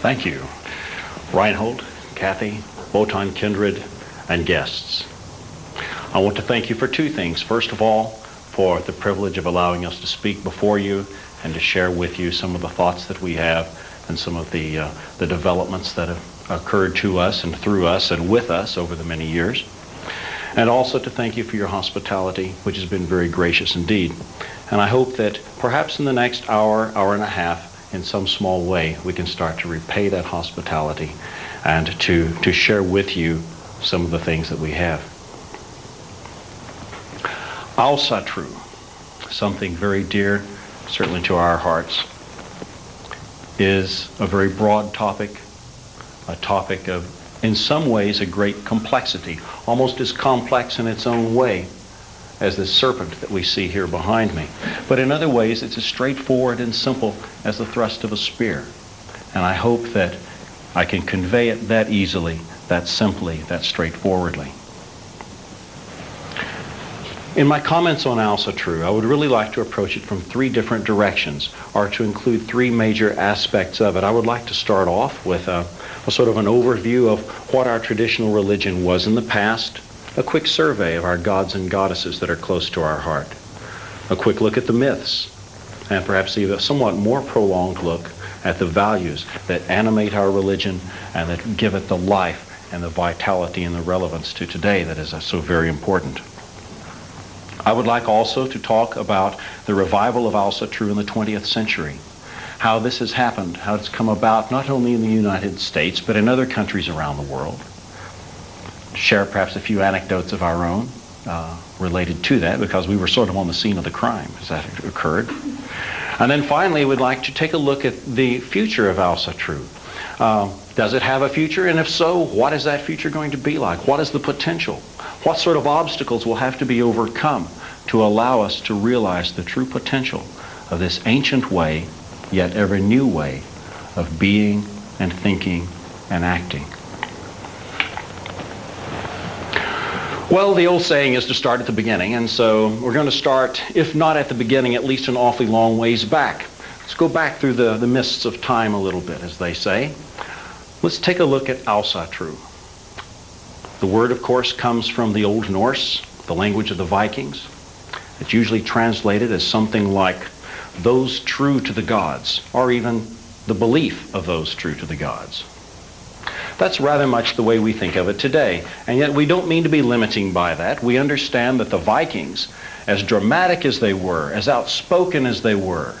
Thank you. Reinhold, Kathy, Wotan Kindred, and guests. I want to thank you for two things. First of all, for the privilege of allowing us to speak before you and to share with you some of the thoughts that we have and some of the, uh, the developments that have occurred to us and through us and with us over the many years. And also to thank you for your hospitality, which has been very gracious indeed. And I hope that perhaps in the next hour, hour and a half, in some small way, we can start to repay that hospitality and to, to share with you some of the things that we have. Asatru, something very dear, certainly to our hearts, is a very broad topic, a topic of, in some ways, a great complexity, almost as complex in its own way as the serpent that we see here behind me. But in other ways, it's as straightforward and simple as the thrust of a spear. And I hope that I can convey it that easily, that simply, that straightforwardly. In my comments on Asatru, I would really like to approach it from three different directions, or to include three major aspects of it. I would like to start off with a, a sort of an overview of what our traditional religion was in the past, a quick survey of our gods and goddesses that are close to our heart, a quick look at the myths, and perhaps even a somewhat more prolonged look at the values that animate our religion and that give it the life and the vitality and the relevance to today that is uh, so very important. I would like also to talk about the revival of Asatru in the 20th century, how this has happened, how it's come about not only in the United States, but in other countries around the world. Share perhaps a few anecdotes of our own uh, related to that, because we were sort of on the scene of the crime as that occurred. And then finally, we'd like to take a look at the future of Asatru. Uh, does it have a future? And if so, what is that future going to be like? What is the potential? What sort of obstacles will have to be overcome to allow us to realize the true potential of this ancient way, yet ever new way of being and thinking and acting? Well, the old saying is to start at the beginning, and so we're going to start, if not at the beginning, at least an awfully long ways back. Let's go back through the, the mists of time a little bit, as they say. Let's take a look at Asatru. The word, of course, comes from the Old Norse, the language of the Vikings. It's usually translated as something like those true to the gods, or even the belief of those true to the gods. That's rather much the way we think of it today. And yet we don't mean to be limiting by that. We understand that the Vikings, as dramatic as they were, as outspoken as they were,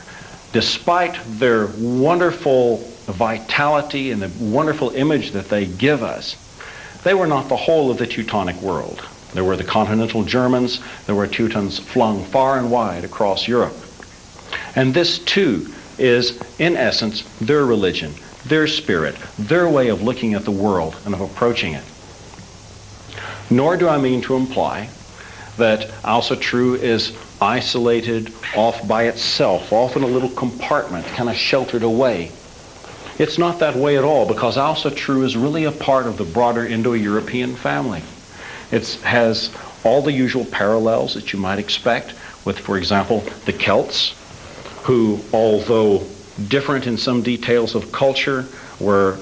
despite their wonderful vitality and the wonderful image that they give us, they were not the whole of the Teutonic world. There were the continental Germans. There were Teutons flung far and wide across Europe. And this, too, is, in essence, their religion, their spirit, their way of looking at the world and of approaching it. Nor do I mean to imply that Asatru is isolated off by itself, off in a little compartment, kind of sheltered away. It's not that way at all because Asatru is really a part of the broader Indo-European family. It has all the usual parallels that you might expect with, for example, the Celts, who, although different in some details of culture, were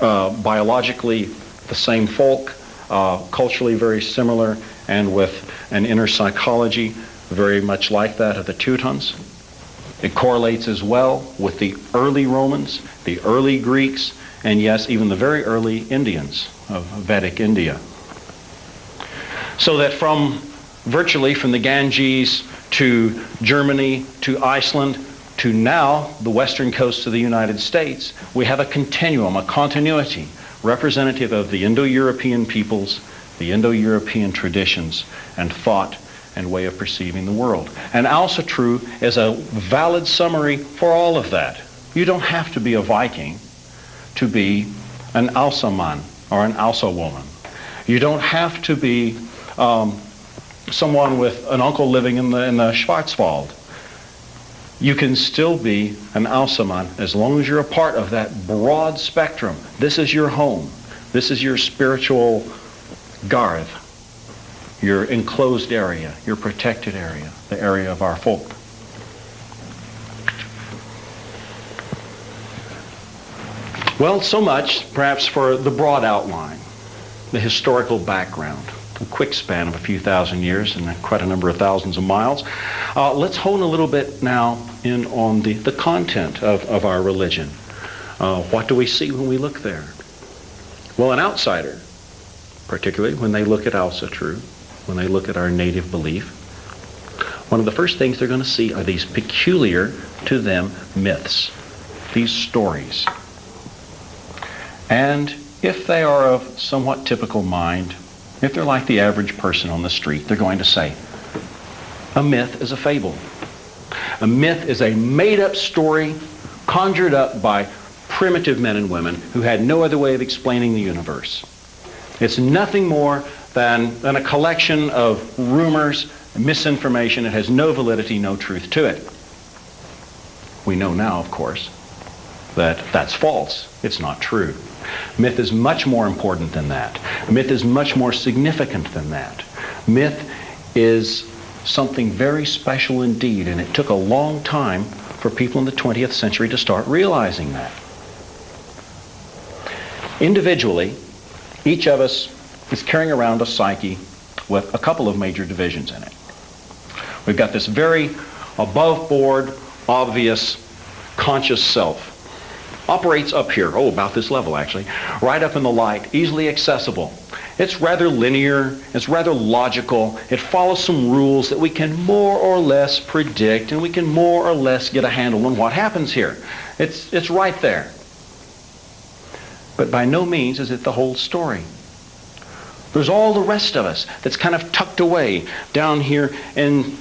uh, biologically the same folk, uh, culturally very similar, and with an inner psychology very much like that of the Teutons. It correlates as well with the early Romans, the early Greeks, and yes, even the very early Indians of Vedic India. So that from virtually from the Ganges to Germany to Iceland to now the western coast of the United States, we have a continuum, a continuity representative of the Indo-European peoples, the Indo-European traditions and thought and way of perceiving the world. And Asatru is a valid summary for all of that. You don't have to be a Viking to be an Alsaman or an Alsa woman. You don't have to be um, someone with an uncle living in the, in the Schwarzwald. You can still be an Alsaman as long as you're a part of that broad spectrum. This is your home. This is your spiritual garth, your enclosed area, your protected area, the area of our folk. Well, so much perhaps for the broad outline, the historical background, a quick span of a few thousand years and quite a number of thousands of miles. Uh, let's hone a little bit now in on the, the content of, of our religion. Uh, what do we see when we look there? Well, an outsider, particularly when they look at Asatru, when they look at our native belief, one of the first things they're going to see are these peculiar to them myths, these stories. And if they are of somewhat typical mind, if they're like the average person on the street, they're going to say, a myth is a fable. A myth is a made-up story conjured up by primitive men and women who had no other way of explaining the universe. It's nothing more than, than a collection of rumors, misinformation. It has no validity, no truth to it. We know now, of course, that that's false. It's not true. Myth is much more important than that. Myth is much more significant than that. Myth is something very special indeed, and it took a long time for people in the 20th century to start realizing that. Individually, each of us is carrying around a psyche with a couple of major divisions in it. We've got this very above board, obvious, conscious self. Operates up here, oh, about this level actually, right up in the light, easily accessible. It's rather linear, it's rather logical, it follows some rules that we can more or less predict, and we can more or less get a handle on what happens here. It's, it's right there. But by no means is it the whole story. There's all the rest of us that's kind of tucked away down here in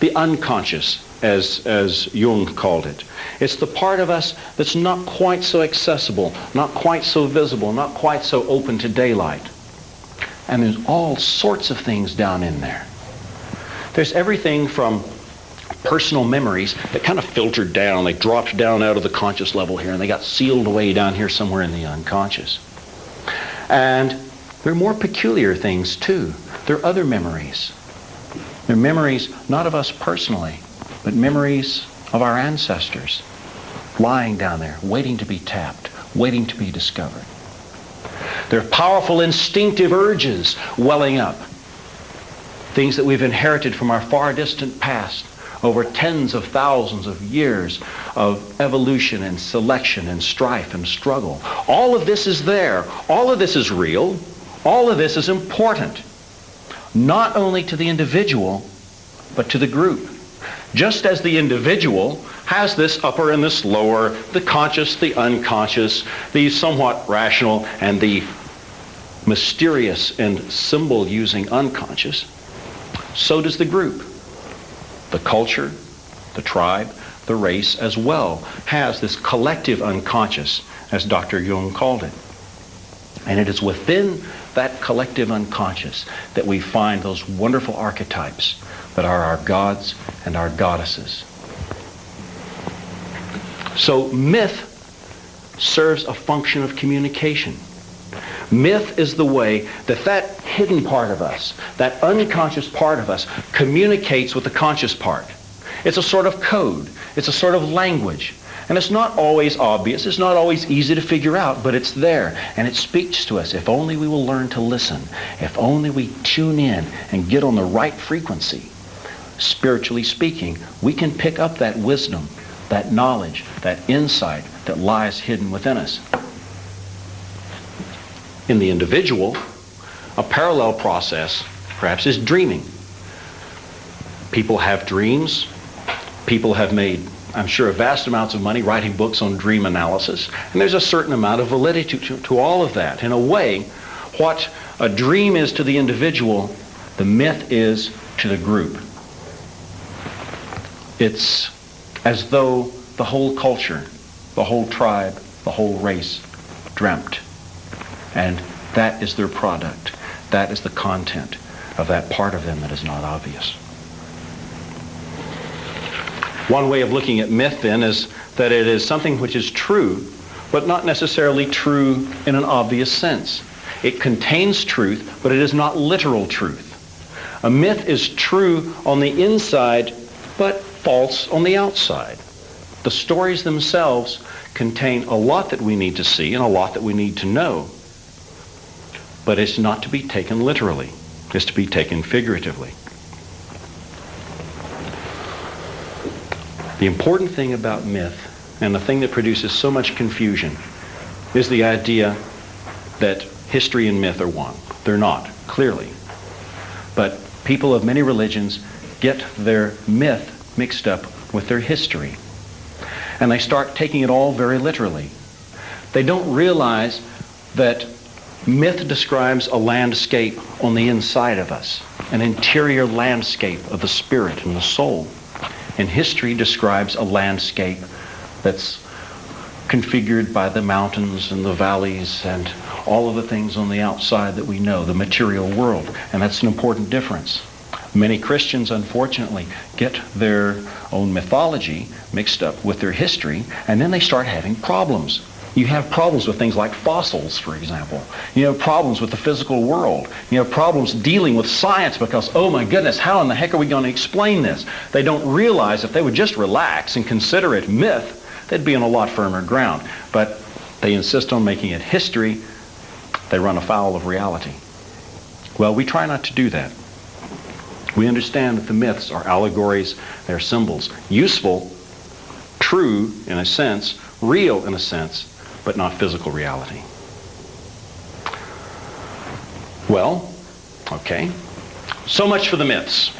the unconscious, as, as Jung called it. It's the part of us that's not quite so accessible, not quite so visible, not quite so open to daylight. And there's all sorts of things down in there. There's everything from personal memories that kind of filtered down. They dropped down out of the conscious level here and they got sealed away down here somewhere in the unconscious. And there are more peculiar things too. There are other memories. They're memories not of us personally, but memories of our ancestors lying down there, waiting to be tapped, waiting to be discovered. There are powerful instinctive urges welling up, things that we've inherited from our far distant past over tens of thousands of years of evolution and selection and strife and struggle. All of this is there. All of this is real. All of this is important, not only to the individual, but to the group. Just as the individual has this upper and this lower, the conscious, the unconscious, the somewhat rational, and the mysterious and symbol-using unconscious, so does the group. The culture, the tribe, the race as well has this collective unconscious, as Dr. Jung called it. And it is within that collective unconscious that we find those wonderful archetypes that are our gods and our goddesses. So myth serves a function of communication. Myth is the way that that hidden part of us, that unconscious part of us, communicates with the conscious part. It's a sort of code. It's a sort of language. And it's not always obvious. It's not always easy to figure out, but it's there. And it speaks to us. If only we will learn to listen. If only we tune in and get on the right frequency, spiritually speaking, we can pick up that wisdom, that knowledge, that insight that lies hidden within us in the individual, a parallel process perhaps is dreaming. People have dreams. People have made, I'm sure, vast amounts of money writing books on dream analysis. And there's a certain amount of validity to, to, to all of that. In a way, what a dream is to the individual, the myth is to the group. It's as though the whole culture, the whole tribe, the whole race dreamt. And that is their product. That is the content of that part of them that is not obvious. One way of looking at myth then is that it is something which is true, but not necessarily true in an obvious sense. It contains truth, but it is not literal truth. A myth is true on the inside, but false on the outside. The stories themselves contain a lot that we need to see and a lot that we need to know. But it's not to be taken literally. It's to be taken figuratively. The important thing about myth, and the thing that produces so much confusion, is the idea that history and myth are one. They're not, clearly. But people of many religions get their myth mixed up with their history. And they start taking it all very literally. They don't realize that myth describes a landscape on the inside of us, an interior landscape of the spirit and the soul. And history describes a landscape that's configured by the mountains and the valleys and all of the things on the outside that we know, the material world. And that's an important difference. Many Christians, unfortunately, get their own mythology mixed up with their history, and then they start having problems. You have problems with things like fossils, for example. You have problems with the physical world. You have problems dealing with science because, oh my goodness, how in the heck are we going to explain this? They don't realize if they would just relax and consider it myth, they'd be on a lot firmer ground. But they insist on making it history. They run afoul of reality. Well, we try not to do that. We understand that the myths are allegories, they're symbols. Useful, true in a sense, real in a sense, but not physical reality. Well, okay. So much for the myths.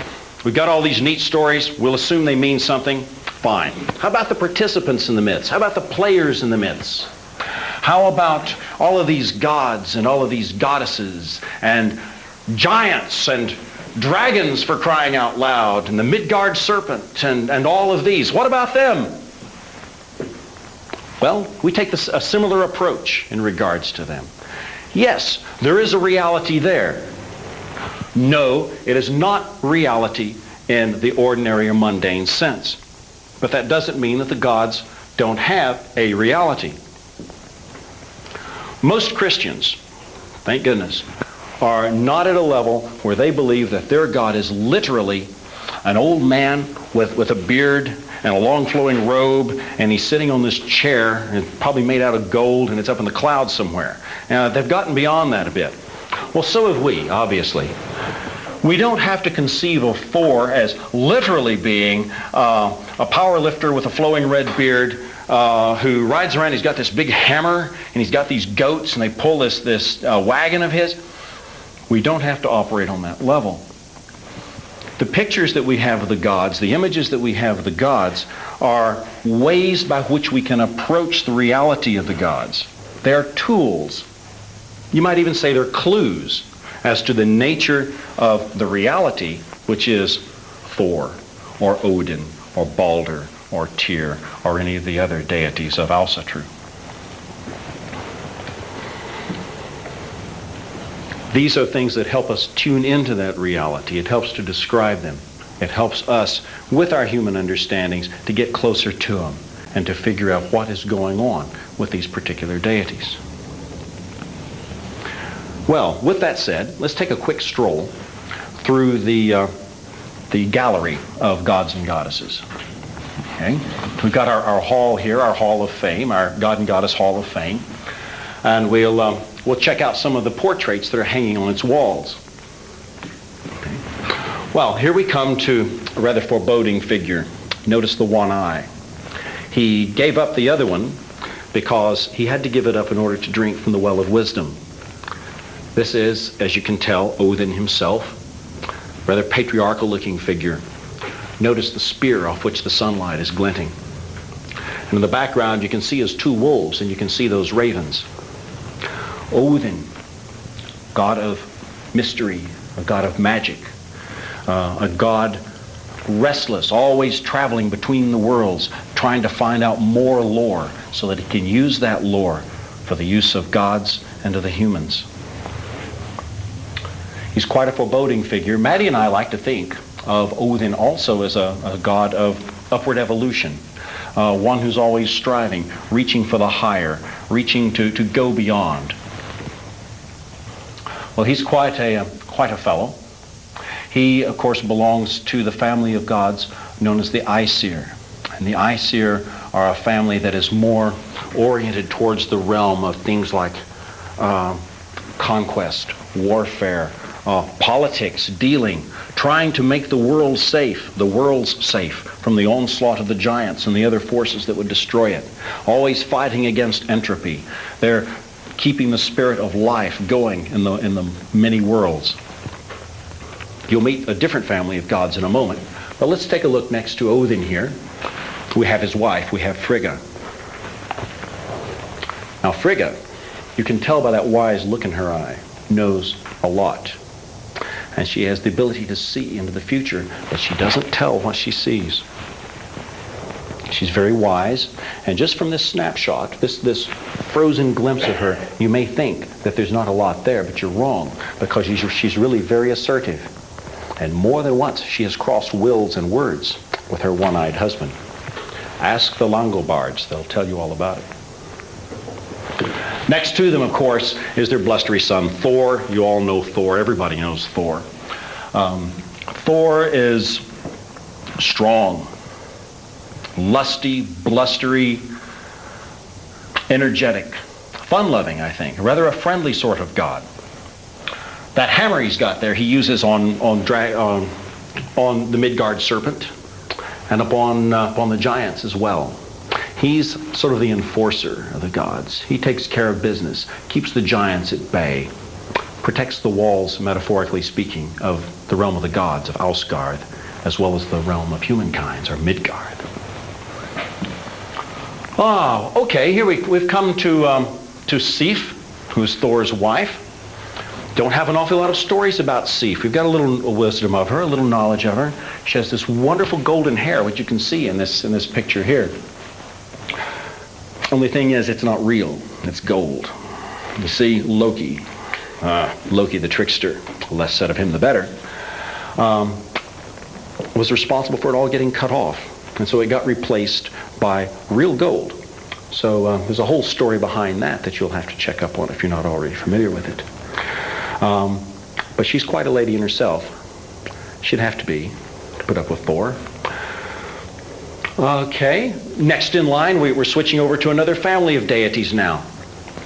We've got all these neat stories. We'll assume they mean something. Fine. How about the participants in the myths? How about the players in the myths? How about all of these gods and all of these goddesses and giants and dragons for crying out loud, and the Midgard serpent, and, and all of these. What about them? Well, we take this, a similar approach in regards to them. Yes, there is a reality there. No, it is not reality in the ordinary or mundane sense. But that doesn't mean that the gods don't have a reality. Most Christians, thank goodness, are not at a level where they believe that their God is literally an old man with, with a beard and a long flowing robe, and he's sitting on this chair, and probably made out of gold, and it's up in the clouds somewhere. Now, they've gotten beyond that a bit. Well, so have we, obviously. We don't have to conceive of Thor as literally being uh, a power lifter with a flowing red beard uh, who rides around. He's got this big hammer, and he's got these goats, and they pull this, this uh, wagon of his. We don't have to operate on that level. The pictures that we have of the gods, the images that we have of the gods, are ways by which we can approach the reality of the gods. They are tools. You might even say they're clues as to the nature of the reality, which is Thor, or Odin, or Balder, or Tyr, or any of the other deities of Asatru. These are things that help us tune into that reality. It helps to describe them. It helps us, with our human understandings, to get closer to them and to figure out what is going on with these particular deities. Well, with that said, let's take a quick stroll through the, uh, the gallery of gods and goddesses. Okay? We've got our, our hall here, our hall of fame, our God and Goddess Hall of Fame. And we'll um, we'll check out some of the portraits that are hanging on its walls. Well, here we come to a rather foreboding figure. Notice the one eye. He gave up the other one because he had to give it up in order to drink from the well of wisdom. This is, as you can tell, Odin himself, rather patriarchal looking figure. Notice the spear off which the sunlight is glinting. And in the background you can see his two wolves and you can see those ravens. Odin, god of mystery, a god of magic, uh, a god restless, always traveling between the worlds, trying to find out more lore so that he can use that lore for the use of gods and of the humans. He's quite a foreboding figure. Maddie and I like to think of Odin also as a, a god of upward evolution, uh, one who's always striving, reaching for the higher, reaching to, to go beyond. Well, he's quite a, uh, quite a fellow. He, of course, belongs to the family of gods known as the Aesir. And the Aesir are a family that is more oriented towards the realm of things like uh, conquest, warfare, uh, politics, dealing, trying to make the world safe, the world's safe from the onslaught of the giants and the other forces that would destroy it. Always fighting against entropy. They're keeping the spirit of life going in the, in the many worlds. You'll meet a different family of gods in a moment. But let's take a look next to Odin here. We have his wife. We have Frigga. Now Frigga, you can tell by that wise look in her eye, knows a lot. And she has the ability to see into the future, but she doesn't tell what she sees. She's very wise. And just from this snapshot, this, this frozen glimpse of her, you may think that there's not a lot there, but you're wrong because she's, she's really very assertive. And more than once, she has crossed wills and words with her one-eyed husband. Ask the Langobards. They'll tell you all about it. Next to them, of course, is their blustery son, Thor. You all know Thor. Everybody knows Thor. Um, Thor is strong, lusty, blustery, energetic, fun-loving, I think. Rather a friendly sort of god. That hammer he's got there, he uses on on, dra- on, on the Midgard serpent and upon uh, upon the giants as well. He's sort of the enforcer of the gods. He takes care of business, keeps the giants at bay, protects the walls, metaphorically speaking, of the realm of the gods of Asgard, as well as the realm of humankind, or Midgard. Ah, okay, here we, we've come to, um, to Sif, who's Thor's wife. Don't have an awful lot of stories about Sif. We've got a little wisdom of her, a little knowledge of her. She has this wonderful golden hair, which you can see in this, in this picture here. Only thing is, it's not real. It's gold. You see, Loki, uh, Loki the trickster, the less said of him the better, um, was responsible for it all getting cut off. And so it got replaced by real gold. So uh, there's a whole story behind that that you'll have to check up on if you're not already familiar with it. Um, but she's quite a lady in herself. She'd have to be to put up with Thor. Okay, next in line, we, are switching over to another family of deities now.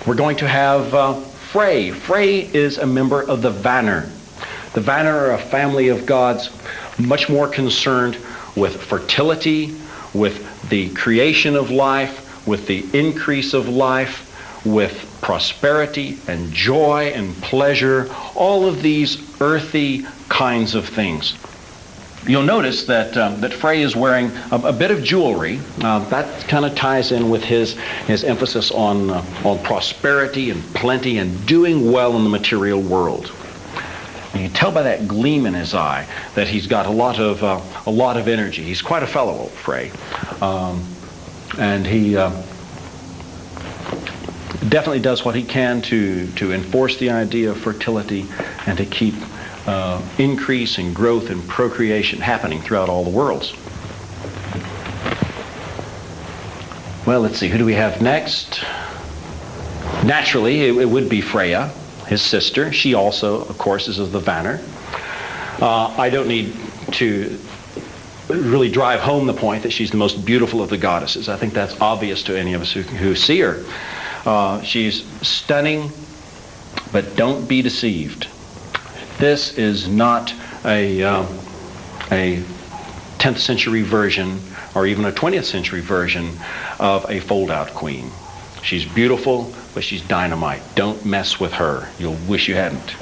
We're going to have uh, Frey. Frey is a member of the Vanir. The Vanir are a family of gods much more concerned with fertility, with the creation of life, with the increase of life, with prosperity and joy and pleasure, all of these earthy kinds of things. You'll notice that um, that Frey is wearing a, a bit of jewelry. Uh, that kind of ties in with his his emphasis on uh, on prosperity and plenty and doing well in the material world. You can tell by that gleam in his eye that he's got a lot of uh, a lot of energy. He's quite a fellow, old Frey, um, and he uh, definitely does what he can to to enforce the idea of fertility and to keep uh, increase and growth and procreation happening throughout all the worlds. Well, let's see, who do we have next? Naturally, it, it would be Freya, his sister. She also, of course, is of the Vanir. Uh, I don't need to really drive home the point that she's the most beautiful of the goddesses. I think that's obvious to any of us who, who see her. Uh, she's stunning, but don't be deceived. This is not a, um, a 10th century version or even a 20th century version of a fold-out queen. She's beautiful, but she's dynamite. Don't mess with her. You'll wish you hadn't.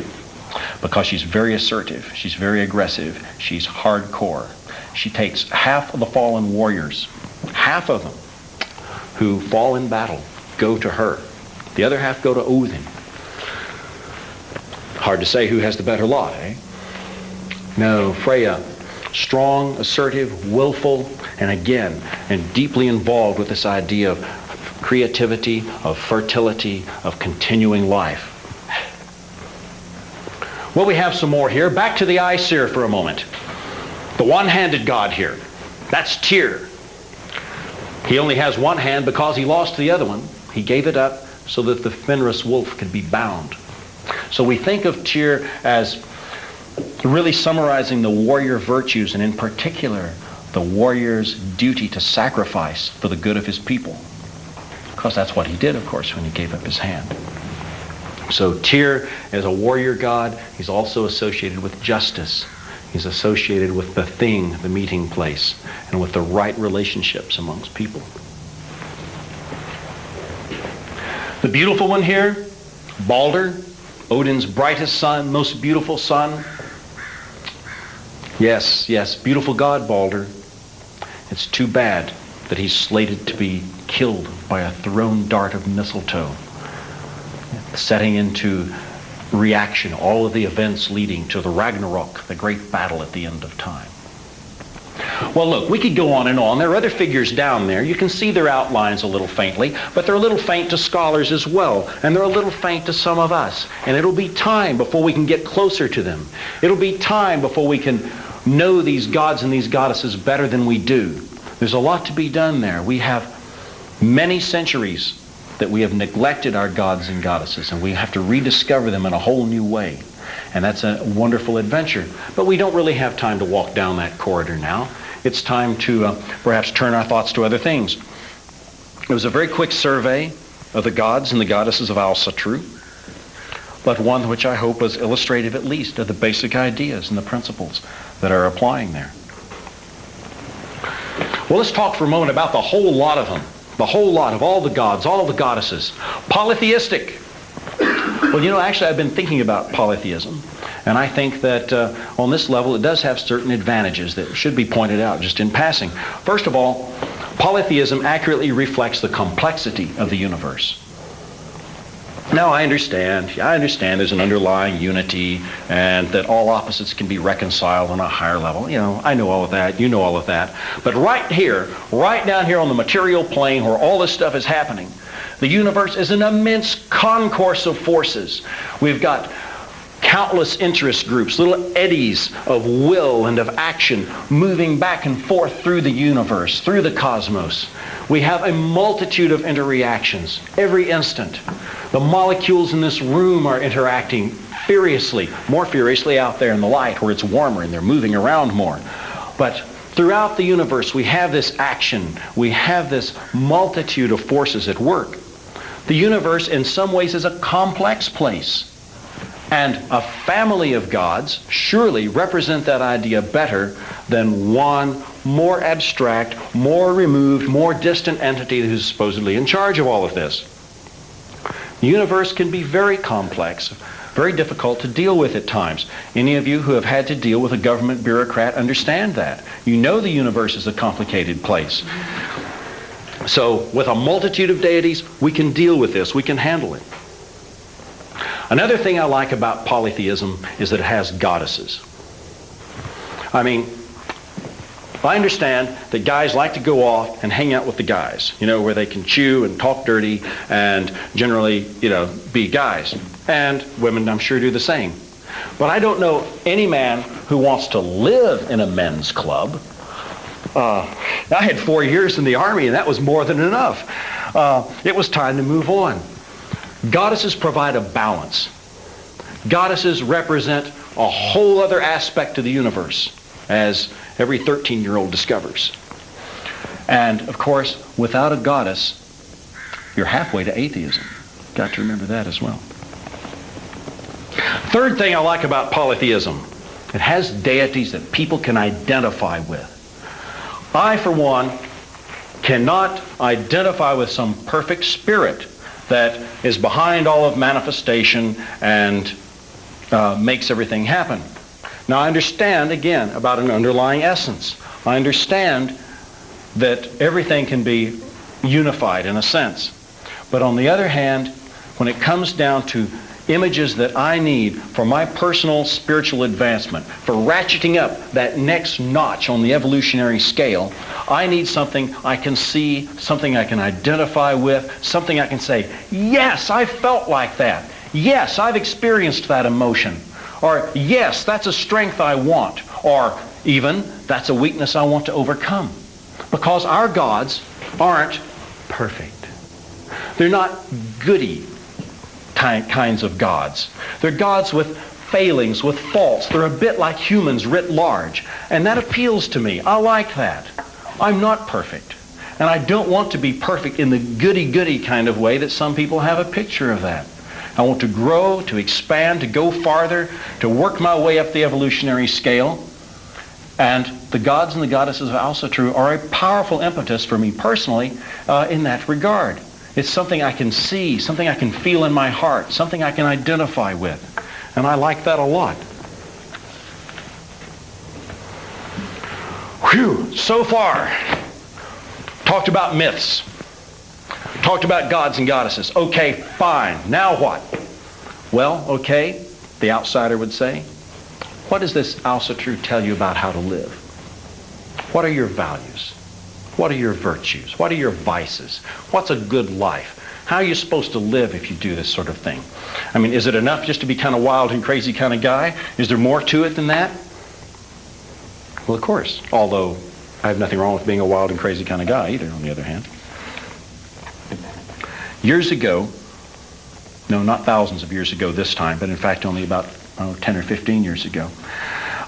Because she's very assertive. She's very aggressive. She's hardcore. She takes half of the fallen warriors, half of them, who fall in battle, go to her. The other half go to Odin. Hard to say who has the better lot, eh? No, Freya, strong, assertive, willful, and again, and deeply involved with this idea of creativity, of fertility, of continuing life. Well, we have some more here. Back to the Aesir for a moment. The one-handed god here. That's Tyr. He only has one hand because he lost the other one. He gave it up so that the Fenris wolf could be bound. So we think of Tyr as really summarizing the warrior virtues, and in particular, the warrior's duty to sacrifice for the good of his people. Because that's what he did, of course, when he gave up his hand. So Tyr is a warrior god. He's also associated with justice. He's associated with the thing, the meeting place, and with the right relationships amongst people. The beautiful one here, Balder, Odin's brightest son, most beautiful son. Yes, yes, beautiful god, Balder. It's too bad that he's slated to be killed by a thrown dart of mistletoe, setting into reaction all of the events leading to the Ragnarok, the great battle at the end of time. Well, look, we could go on and on. There are other figures down there. You can see their outlines a little faintly, but they're a little faint to scholars as well, and they're a little faint to some of us. And it'll be time before we can get closer to them. It'll be time before we can know these gods and these goddesses better than we do. There's a lot to be done there. We have many centuries that we have neglected our gods and goddesses, and we have to rediscover them in a whole new way. And that's a wonderful adventure. But we don't really have time to walk down that corridor now. It's time to uh, perhaps turn our thoughts to other things. It was a very quick survey of the gods and the goddesses of Asatru, but one which I hope was illustrative at least of the basic ideas and the principles that are applying there. Well, let's talk for a moment about the whole lot of them. The whole lot of all the gods, all the goddesses. Polytheistic. Well, you know, actually, I've been thinking about polytheism, and I think that uh, on this level it does have certain advantages that should be pointed out just in passing. First of all, polytheism accurately reflects the complexity of the universe. Now, I understand. I understand there's an underlying unity and that all opposites can be reconciled on a higher level. You know, I know all of that. You know all of that. But right here, right down here on the material plane where all this stuff is happening, the universe is an immense concourse of forces. We've got countless interest groups, little eddies of will and of action moving back and forth through the universe, through the cosmos. We have a multitude of interreactions every instant. The molecules in this room are interacting furiously, more furiously out there in the light where it's warmer and they're moving around more. But throughout the universe, we have this action. We have this multitude of forces at work. The universe, in some ways, is a complex place. And a family of gods surely represent that idea better than one more abstract, more removed, more distant entity who's supposedly in charge of all of this. The universe can be very complex, very difficult to deal with at times. Any of you who have had to deal with a government bureaucrat understand that. You know the universe is a complicated place. So with a multitude of deities, we can deal with this. We can handle it. Another thing I like about polytheism is that it has goddesses. I mean, I understand that guys like to go off and hang out with the guys, you know, where they can chew and talk dirty and generally, you know, be guys. And women, I'm sure, do the same. But I don't know any man who wants to live in a men's club. Uh, I had four years in the army, and that was more than enough. Uh, it was time to move on. Goddesses provide a balance. Goddesses represent a whole other aspect of the universe, as every 13 year old discovers. And of course, without a goddess, you're halfway to atheism. Got to remember that as well. Third thing I like about polytheism it has deities that people can identify with. I, for one, cannot identify with some perfect spirit that is behind all of manifestation and uh, makes everything happen. Now, I understand, again, about an underlying essence. I understand that everything can be unified in a sense. But on the other hand, when it comes down to images that I need for my personal spiritual advancement, for ratcheting up that next notch on the evolutionary scale, I need something I can see, something I can identify with, something I can say, yes, I felt like that. Yes, I've experienced that emotion. Or, yes, that's a strength I want. Or, even, that's a weakness I want to overcome. Because our gods aren't perfect. They're not goody kinds of gods. They're gods with failings, with faults. They're a bit like humans writ large. And that appeals to me. I like that. I'm not perfect. And I don't want to be perfect in the goody-goody kind of way that some people have a picture of that. I want to grow, to expand, to go farther, to work my way up the evolutionary scale. And the gods and the goddesses of Asatru are a powerful impetus for me personally uh, in that regard. It's something I can see, something I can feel in my heart, something I can identify with. And I like that a lot. Whew, so far, talked about myths, talked about gods and goddesses. Okay, fine. Now what? Well, okay, the outsider would say, what does this Asatru tell you about how to live? What are your values? What are your virtues? What are your vices? What's a good life? How are you supposed to live if you do this sort of thing? I mean, is it enough just to be kind of wild and crazy kind of guy? Is there more to it than that? Well, of course. Although I have nothing wrong with being a wild and crazy kind of guy either, on the other hand. Years ago, no, not thousands of years ago this time, but in fact only about oh, 10 or 15 years ago,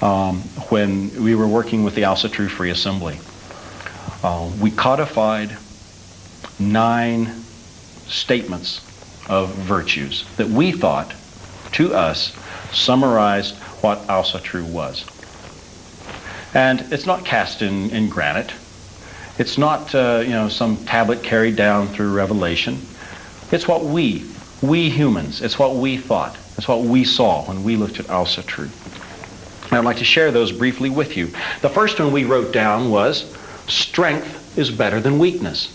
um, when we were working with the Asatru Free Assembly, uh, we codified nine statements of virtues that we thought, to us, summarized what Asatru was. And it's not cast in, in granite. It's not, uh, you know, some tablet carried down through revelation. It's what we, we humans, it's what we thought. It's what we saw when we looked at Asatru. I'd like to share those briefly with you. The first one we wrote down was, strength is better than weakness.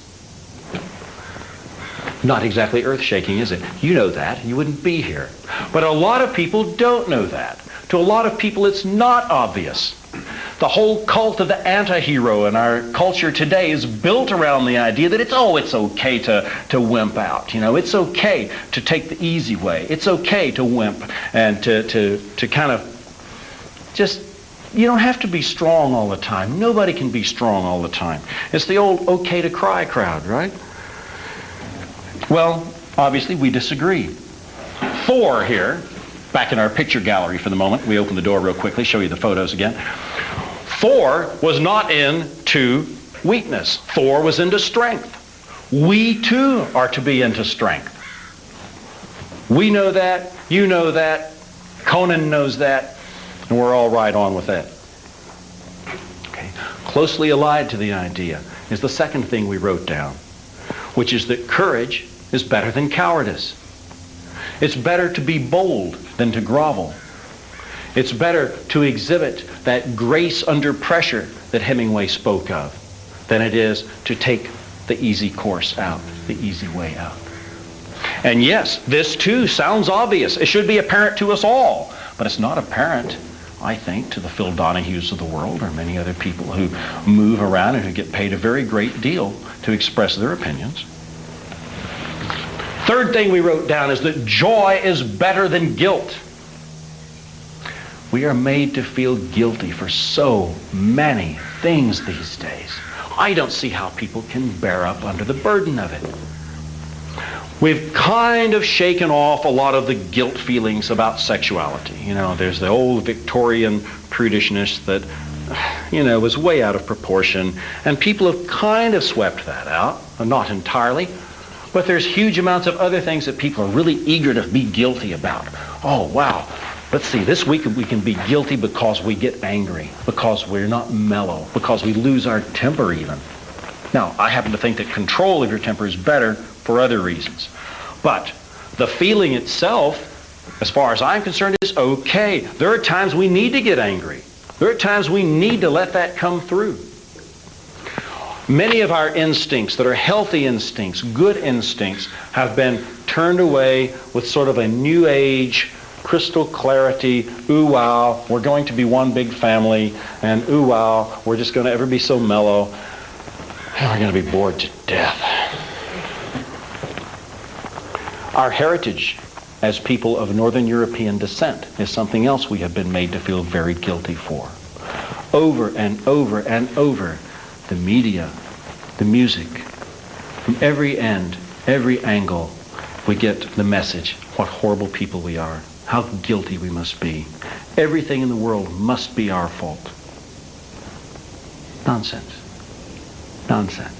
Not exactly earth-shaking, is it? You know that. You wouldn't be here. But a lot of people don't know that. To a lot of people, it's not obvious. The whole cult of the anti-hero in our culture today is built around the idea that it's, oh, it's okay to, to wimp out. You know, it's okay to take the easy way. It's okay to wimp and to, to, to kind of just, you don't have to be strong all the time. Nobody can be strong all the time. It's the old okay to cry crowd, right? Well, obviously we disagree. Thor here, back in our picture gallery for the moment, we open the door real quickly, show you the photos again. Thor was not into weakness. Thor was into strength. We too are to be into strength. We know that. You know that. Conan knows that. And we're all right on with that. Okay. Closely allied to the idea is the second thing we wrote down, which is that courage is better than cowardice. It's better to be bold than to grovel. It's better to exhibit that grace under pressure that Hemingway spoke of than it is to take the easy course out, the easy way out. And yes, this too sounds obvious. It should be apparent to us all, but it's not apparent, I think, to the Phil Donahues of the world or many other people who move around and who get paid a very great deal to express their opinions. Third thing we wrote down is that joy is better than guilt. We are made to feel guilty for so many things these days. I don't see how people can bear up under the burden of it. We've kind of shaken off a lot of the guilt feelings about sexuality. You know, there's the old Victorian prudishness that, you know, was way out of proportion, and people have kind of swept that out. Not entirely, but there's huge amounts of other things that people are really eager to be guilty about. Oh, wow. Let's see, this week we can be guilty because we get angry, because we're not mellow, because we lose our temper even. Now, I happen to think that control of your temper is better for other reasons. But the feeling itself, as far as I'm concerned, is okay. There are times we need to get angry. There are times we need to let that come through. Many of our instincts that are healthy instincts, good instincts, have been turned away with sort of a new age crystal clarity, ooh wow, we're going to be one big family, and ooh wow, we're just going to ever be so mellow, and we're going to be bored to death. Our heritage as people of Northern European descent is something else we have been made to feel very guilty for. Over and over and over, the media, the music, from every end, every angle, we get the message, what horrible people we are how guilty we must be. Everything in the world must be our fault. Nonsense. Nonsense.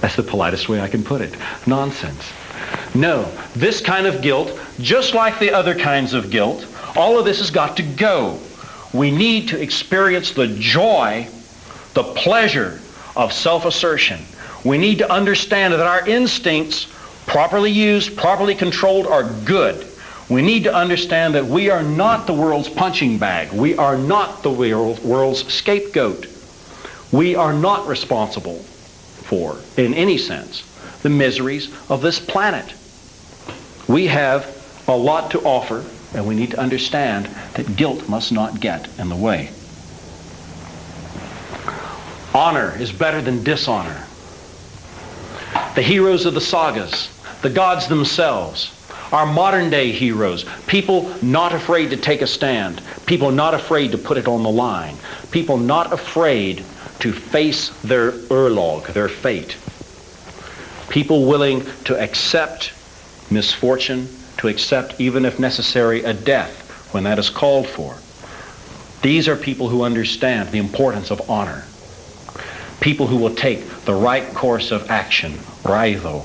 That's the politest way I can put it. Nonsense. No, this kind of guilt, just like the other kinds of guilt, all of this has got to go. We need to experience the joy, the pleasure of self-assertion. We need to understand that our instincts, properly used, properly controlled, are good. We need to understand that we are not the world's punching bag. We are not the world's scapegoat. We are not responsible for, in any sense, the miseries of this planet. We have a lot to offer, and we need to understand that guilt must not get in the way. Honor is better than dishonor. The heroes of the sagas, the gods themselves, our modern day heroes, people not afraid to take a stand, people not afraid to put it on the line, people not afraid to face their urlog, their fate, people willing to accept misfortune, to accept, even if necessary, a death when that is called for. These are people who understand the importance of honor. People who will take the right course of action, raido,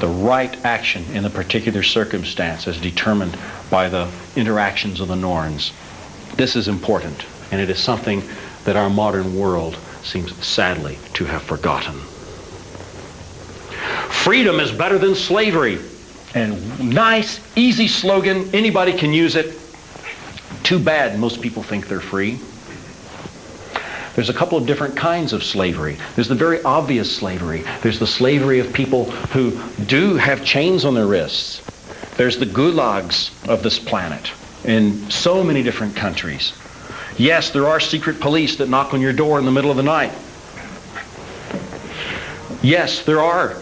the right action in the particular circumstance as determined by the interactions of the Norns. This is important, and it is something that our modern world seems sadly to have forgotten. Freedom is better than slavery. And nice, easy slogan. Anybody can use it. Too bad most people think they're free. There's a couple of different kinds of slavery. There's the very obvious slavery. There's the slavery of people who do have chains on their wrists. There's the gulags of this planet in so many different countries. Yes, there are secret police that knock on your door in the middle of the night. Yes, there are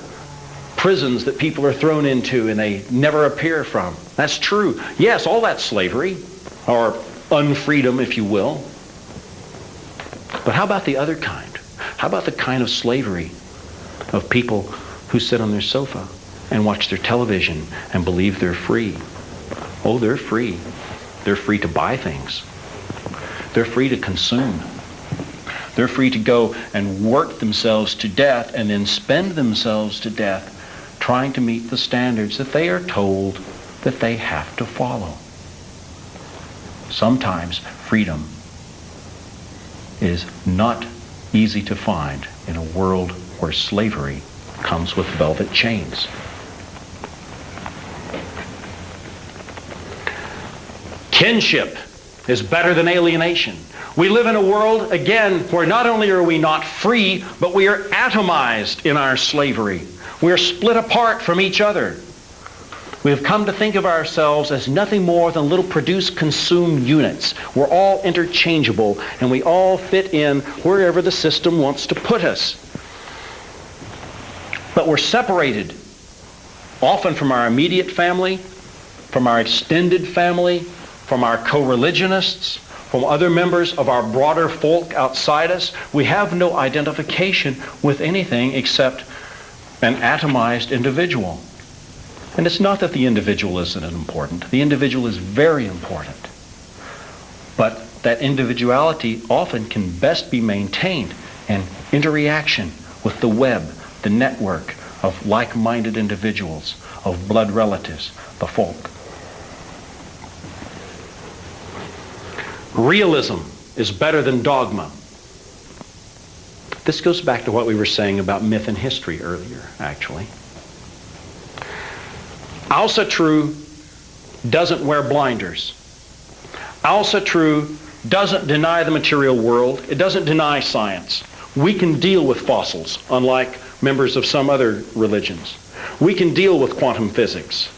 prisons that people are thrown into and they never appear from. That's true. Yes, all that's slavery, or unfreedom, if you will. But how about the other kind? How about the kind of slavery of people who sit on their sofa and watch their television and believe they're free? Oh, they're free. They're free to buy things. They're free to consume. They're free to go and work themselves to death and then spend themselves to death trying to meet the standards that they are told that they have to follow. Sometimes freedom is not easy to find in a world where slavery comes with velvet chains. Kinship is better than alienation. We live in a world, again, where not only are we not free, but we are atomized in our slavery. We are split apart from each other. We have come to think of ourselves as nothing more than little produce-consume units. We're all interchangeable, and we all fit in wherever the system wants to put us. But we're separated, often from our immediate family, from our extended family, from our co-religionists, from other members of our broader folk outside us. We have no identification with anything except an atomized individual. And it's not that the individual isn't important. The individual is very important. But that individuality often can best be maintained in interreaction with the web, the network of like-minded individuals, of blood relatives, the folk. Realism is better than dogma. This goes back to what we were saying about myth and history earlier, actually. Asatru doesn't wear blinders. Asatru doesn't deny the material world. It doesn't deny science. We can deal with fossils, unlike members of some other religions. We can deal with quantum physics.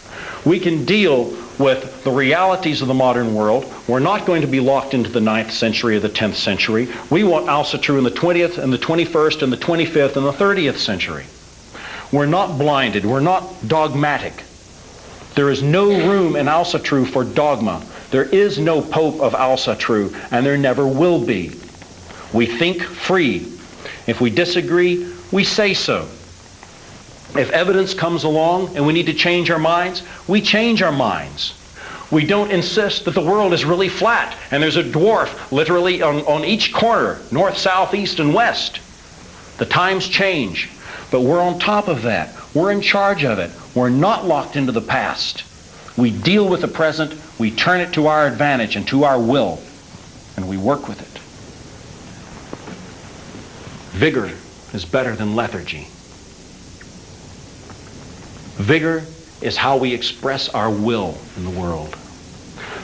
We can deal with the realities of the modern world. We're not going to be locked into the 9th century or the 10th century. We want Alsa in the 20th and the 21st and the 25th and the 30th century. We're not blinded. We're not dogmatic. There is no room in Asatru for dogma. There is no Pope of Asatru, and there never will be. We think free. If we disagree, we say so. If evidence comes along and we need to change our minds, we change our minds. We don't insist that the world is really flat and there's a dwarf literally on, on each corner, north, south, east, and west. The times change, but we're on top of that. We're in charge of it. We're not locked into the past. We deal with the present, we turn it to our advantage and to our will, and we work with it. Vigor is better than lethargy. Vigor is how we express our will in the world.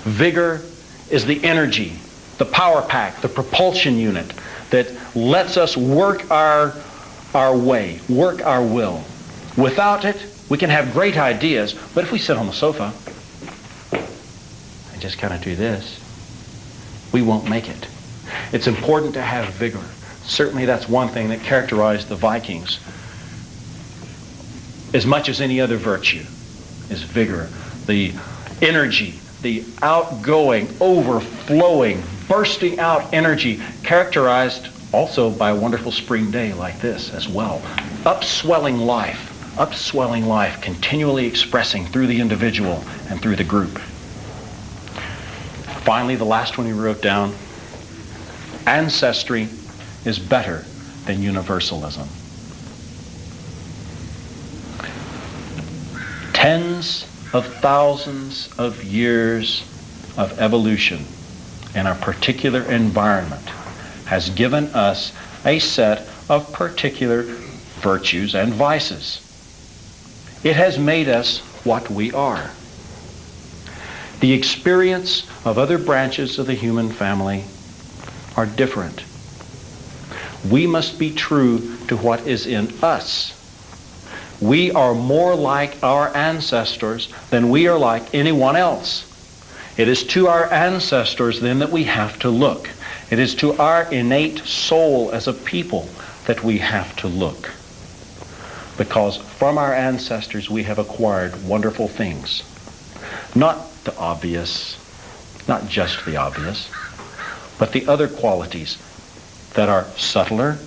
Vigor is the energy, the power pack, the propulsion unit that lets us work our, our way, work our will. Without it, we can have great ideas, but if we sit on the sofa and just kind of do this, we won't make it. It's important to have vigor. Certainly that's one thing that characterized the Vikings as much as any other virtue is vigor, the energy, the outgoing, overflowing, bursting out energy, characterized also by a wonderful spring day like this as well. Upswelling life, upswelling life, continually expressing through the individual and through the group. Finally, the last one he wrote down, ancestry is better than universalism. Tens of thousands of years of evolution in a particular environment has given us a set of particular virtues and vices. It has made us what we are. The experience of other branches of the human family are different. We must be true to what is in us we are more like our ancestors than we are like anyone else. It is to our ancestors then that we have to look. It is to our innate soul as a people that we have to look. Because from our ancestors we have acquired wonderful things. Not the obvious, not just the obvious, but the other qualities that are subtler,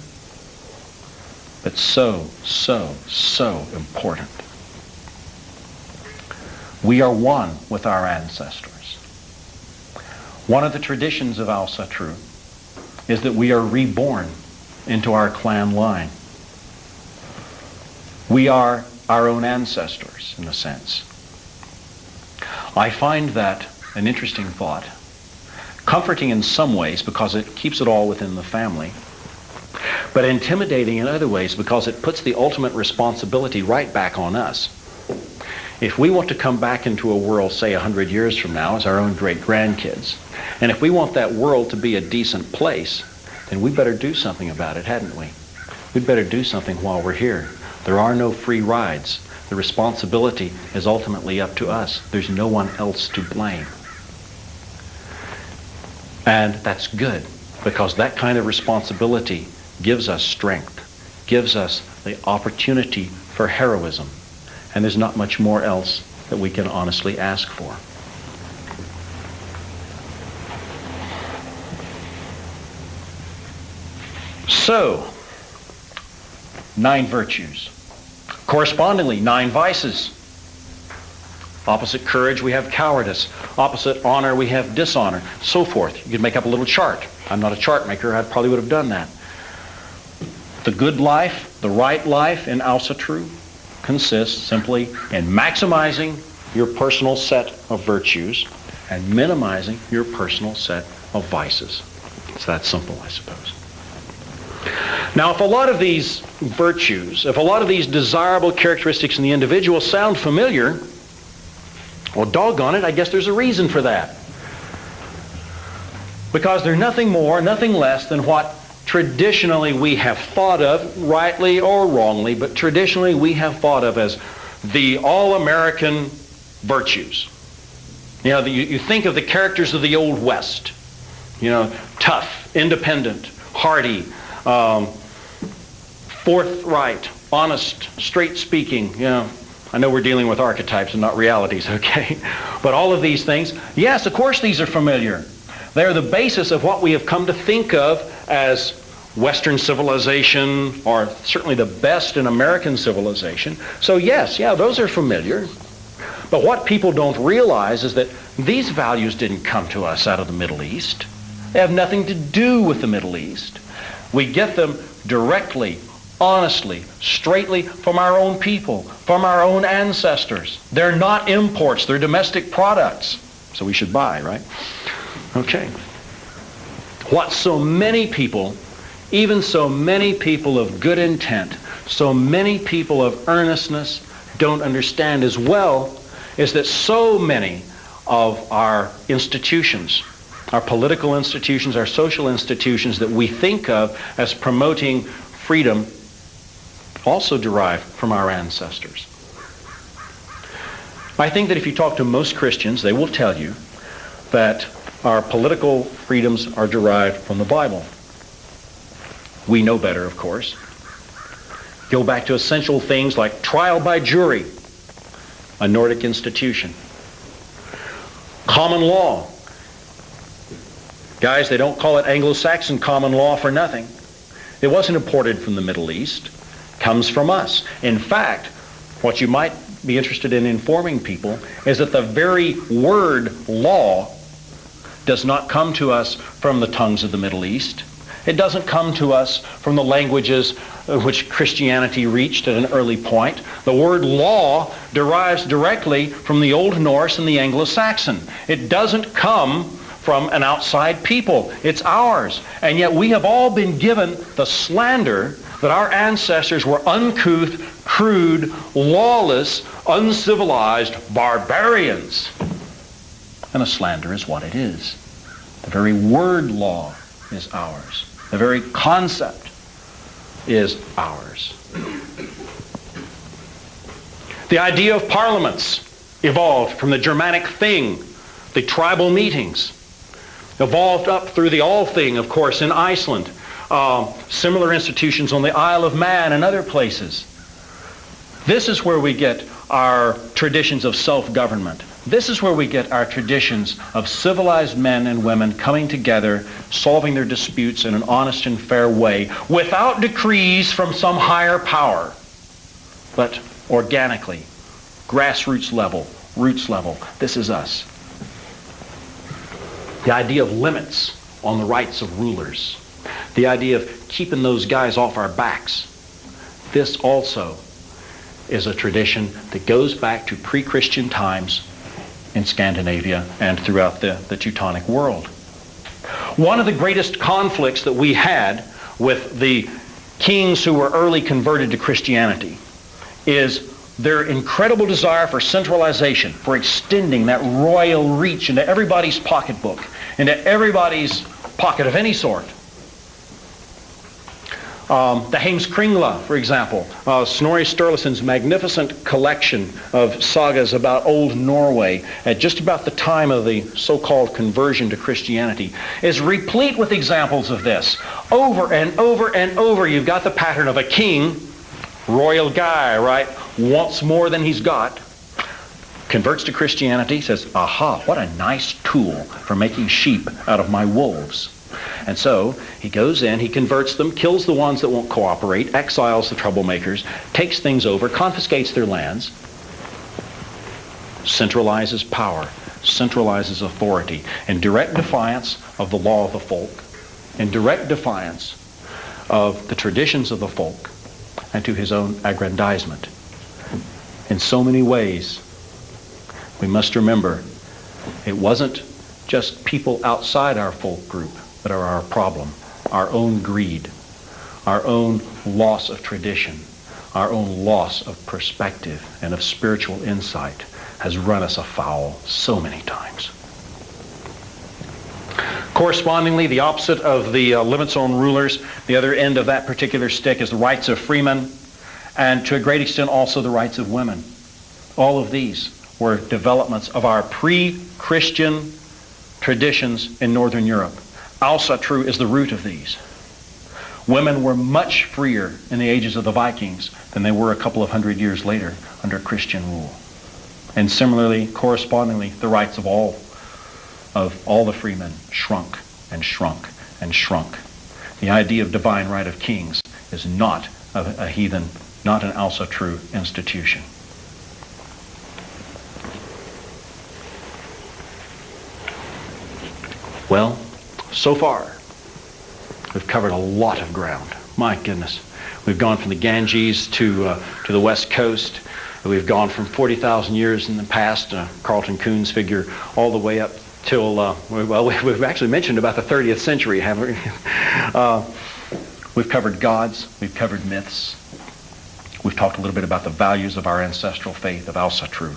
but so, so, so important. We are one with our ancestors. One of the traditions of Asatru is that we are reborn into our clan line. We are our own ancestors, in a sense. I find that an interesting thought, comforting in some ways because it keeps it all within the family, but intimidating in other ways because it puts the ultimate responsibility right back on us. If we want to come back into a world, say, 100 years from now as our own great-grandkids, and if we want that world to be a decent place, then we better do something about it, hadn't we? We'd better do something while we're here. There are no free rides. The responsibility is ultimately up to us. There's no one else to blame. And that's good because that kind of responsibility gives us strength, gives us the opportunity for heroism. And there's not much more else that we can honestly ask for. So, nine virtues. Correspondingly, nine vices. Opposite courage, we have cowardice. Opposite honor, we have dishonor. So forth. You could make up a little chart. I'm not a chart maker. I probably would have done that. The good life, the right life in Asatru consists simply in maximizing your personal set of virtues and minimizing your personal set of vices. It's that simple, I suppose. Now, if a lot of these virtues, if a lot of these desirable characteristics in the individual sound familiar, well, doggone it, I guess there's a reason for that. Because they're nothing more, nothing less than what traditionally we have thought of, rightly or wrongly, but traditionally we have thought of as the all-American virtues. You know, you, you think of the characters of the Old West. You know, tough, independent, hardy, um, forthright, honest, straight-speaking. You know, I know we're dealing with archetypes and not realities, okay? But all of these things, yes, of course these are familiar. They're the basis of what we have come to think of as Western civilization, or certainly the best in American civilization. So yes, yeah, those are familiar. But what people don't realize is that these values didn't come to us out of the Middle East. They have nothing to do with the Middle East. We get them directly, honestly, straightly from our own people, from our own ancestors. They're not imports, they're domestic products. So we should buy, right? Okay. What so many people, even so many people of good intent, so many people of earnestness don't understand as well is that so many of our institutions, our political institutions, our social institutions that we think of as promoting freedom also derive from our ancestors. I think that if you talk to most Christians, they will tell you that our political freedoms are derived from the Bible. We know better, of course. Go back to essential things like trial by jury, a Nordic institution. Common law. Guys, they don't call it Anglo-Saxon common law for nothing. It wasn't imported from the Middle East. comes from us. In fact, what you might be interested in informing people is that the very word law does not come to us from the tongues of the Middle East. It doesn't come to us from the languages which Christianity reached at an early point. The word law derives directly from the Old Norse and the Anglo-Saxon. It doesn't come from an outside people. It's ours. And yet we have all been given the slander that our ancestors were uncouth, crude, lawless, uncivilized barbarians. And a slander is what it is. The very word law is ours. The very concept is ours. The idea of parliaments evolved from the Germanic thing, the tribal meetings. Evolved up through the Althing, of course, in Iceland. Uh, similar institutions on the Isle of Man and other places. This is where we get our traditions of self-government. This is where we get our traditions of civilized men and women coming together, solving their disputes in an honest and fair way, without decrees from some higher power, but organically, grassroots level, roots level. This is us. The idea of limits on the rights of rulers. The idea of keeping those guys off our backs. This also is a tradition that goes back to pre-Christian times in Scandinavia and throughout the, the Teutonic world. One of the greatest conflicts that we had with the kings who were early converted to Christianity is their incredible desire for centralization, for extending that royal reach into everybody's pocketbook, into everybody's pocket of any sort. Um, the Heimskringla, for example, uh, Snorri Sturluson's magnificent collection of sagas about old Norway at just about the time of the so-called conversion to Christianity is replete with examples of this. Over and over and over, you've got the pattern of a king, royal guy, right, wants more than he's got, converts to Christianity, says, aha, what a nice tool for making sheep out of my wolves. And so he goes in, he converts them, kills the ones that won't cooperate, exiles the troublemakers, takes things over, confiscates their lands, centralizes power, centralizes authority in direct defiance of the law of the folk, in direct defiance of the traditions of the folk, and to his own aggrandizement. In so many ways, we must remember it wasn't just people outside our folk group that are our problem. Our own greed, our own loss of tradition, our own loss of perspective and of spiritual insight has run us afoul so many times. Correspondingly, the opposite of the uh, limits on rulers, the other end of that particular stick is the rights of freemen, and to a great extent also the rights of women. All of these were developments of our pre-Christian traditions in Northern Europe also true is the root of these. Women were much freer in the ages of the Vikings than they were a couple of hundred years later under Christian rule. And similarly, correspondingly, the rights of all of all the freemen shrunk and shrunk and shrunk. The idea of divine right of kings is not a, a heathen, not an Asatru institution. Well, so far, we've covered a lot of ground. My goodness. We've gone from the Ganges to, uh, to the west coast. We've gone from 40,000 years in the past, uh, Carleton Coon's figure, all the way up till, uh, well, we've actually mentioned about the 30th century, haven't we? Uh, we've covered gods, we've covered myths. We've talked a little bit about the values of our ancestral faith of Asatru.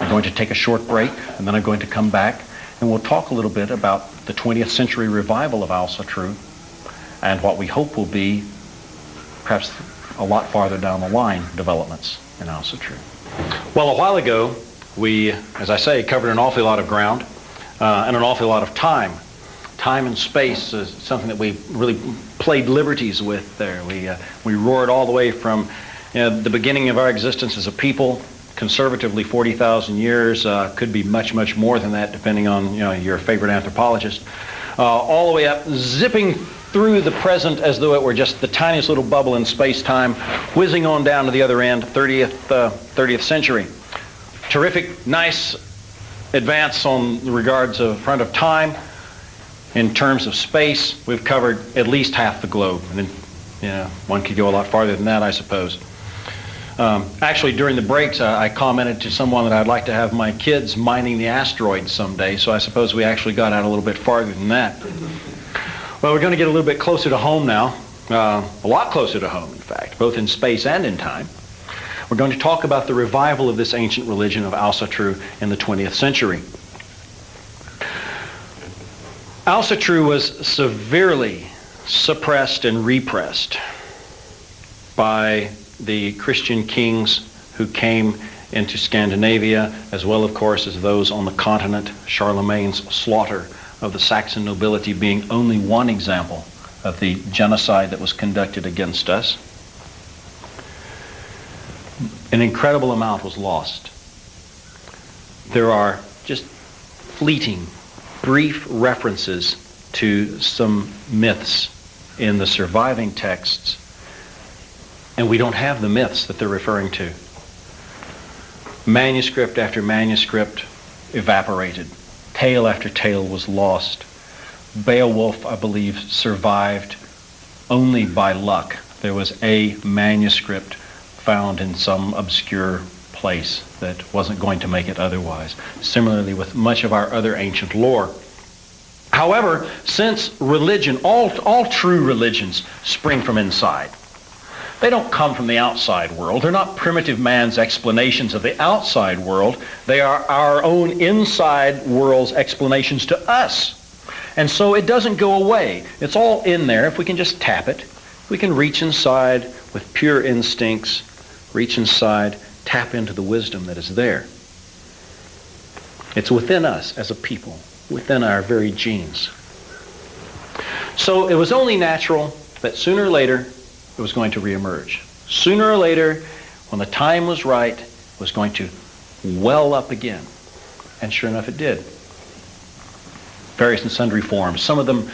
I'm going to take a short break, and then I'm going to come back, and we'll talk a little bit about the 20th century revival of Asatru and what we hope will be perhaps a lot farther down the line developments in Asatru. Well, a while ago, we, as I say, covered an awful lot of ground uh, and an awful lot of time. Time and space is something that we really played liberties with there. We, uh, we roared all the way from you know, the beginning of our existence as a people, conservatively 40,000 years, uh, could be much, much more than that depending on you know, your favorite anthropologist, uh, all the way up, zipping through the present as though it were just the tiniest little bubble in space-time, whizzing on down to the other end, 30th, 30th uh, century terrific, nice advance on regards of front of time. In terms of space, we've covered at least half the globe. And then, you know, one could go a lot farther than that, I suppose. Um, actually, during the breaks, I, I, commented to someone that I'd like to have my kids mining the asteroids someday, so I suppose we actually got out a little bit farther than that. Well, we're going to get a little bit closer to home now, uh, a lot closer to home, in fact, both in space and in time. We're going to talk about the revival of this ancient religion of Asatru in the 20th century. Asatru was severely suppressed and repressed by the Christian kings who came into Scandinavia, as well, of course, as those on the continent, Charlemagne's slaughter of the Saxon nobility being only one example of the genocide that was conducted against us an incredible amount was lost. There are just fleeting, brief references to some myths in the surviving texts, and we don't have the myths that they're referring to. Manuscript after manuscript evaporated. Tale after tale was lost. Beowulf, I believe, survived only by luck. There was a manuscript found in some obscure place that wasn't going to make it otherwise. Similarly with much of our other ancient lore. However, since religion, all, all true religions spring from inside. They don't come from the outside world. They're not primitive man's explanations of the outside world. They are our own inside world's explanations to us. And so it doesn't go away. It's all in there. If we can just tap it, we can reach inside with pure instincts reach inside, tap into the wisdom that is there. It's within us as a people, within our very genes. So it was only natural that sooner or later it was going to reemerge. Sooner or later, when the time was right, it was going to well up again. And sure enough, it did. Various and sundry forms. Some of them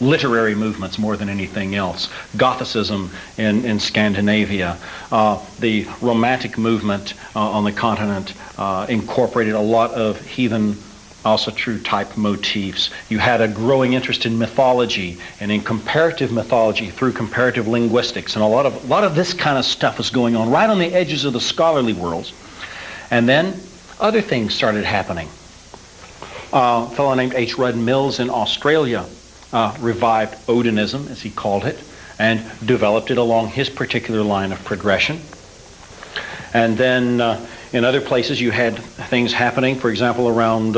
literary movements more than anything else. Gothicism in, in Scandinavia, uh, the Romantic movement uh, on the continent uh, incorporated a lot of heathen Asatru type motifs. You had a growing interest in mythology and in comparative mythology through comparative linguistics. And a lot of, a lot of this kind of stuff was going on right on the edges of the scholarly worlds. And then other things started happening. Uh, a fellow named H. Rud Mills in Australia uh, revived Odinism, as he called it, and developed it along his particular line of progression. And then uh, in other places you had things happening, for example, around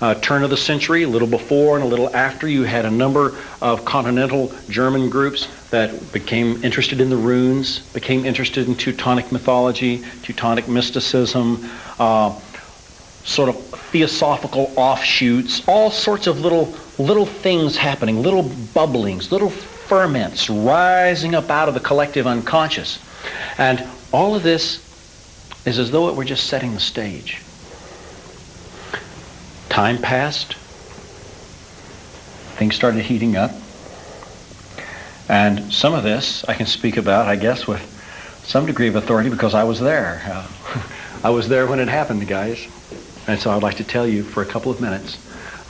uh, turn of the century, a little before and a little after, you had a number of continental German groups that became interested in the runes, became interested in Teutonic mythology, Teutonic mysticism, uh, sort of theosophical offshoots, all sorts of little little things happening, little bubblings, little ferments rising up out of the collective unconscious. And all of this is as though it were just setting the stage. Time passed. Things started heating up. And some of this I can speak about, I guess, with some degree of authority because I was there. Uh, I was there when it happened, guys. And so I'd like to tell you for a couple of minutes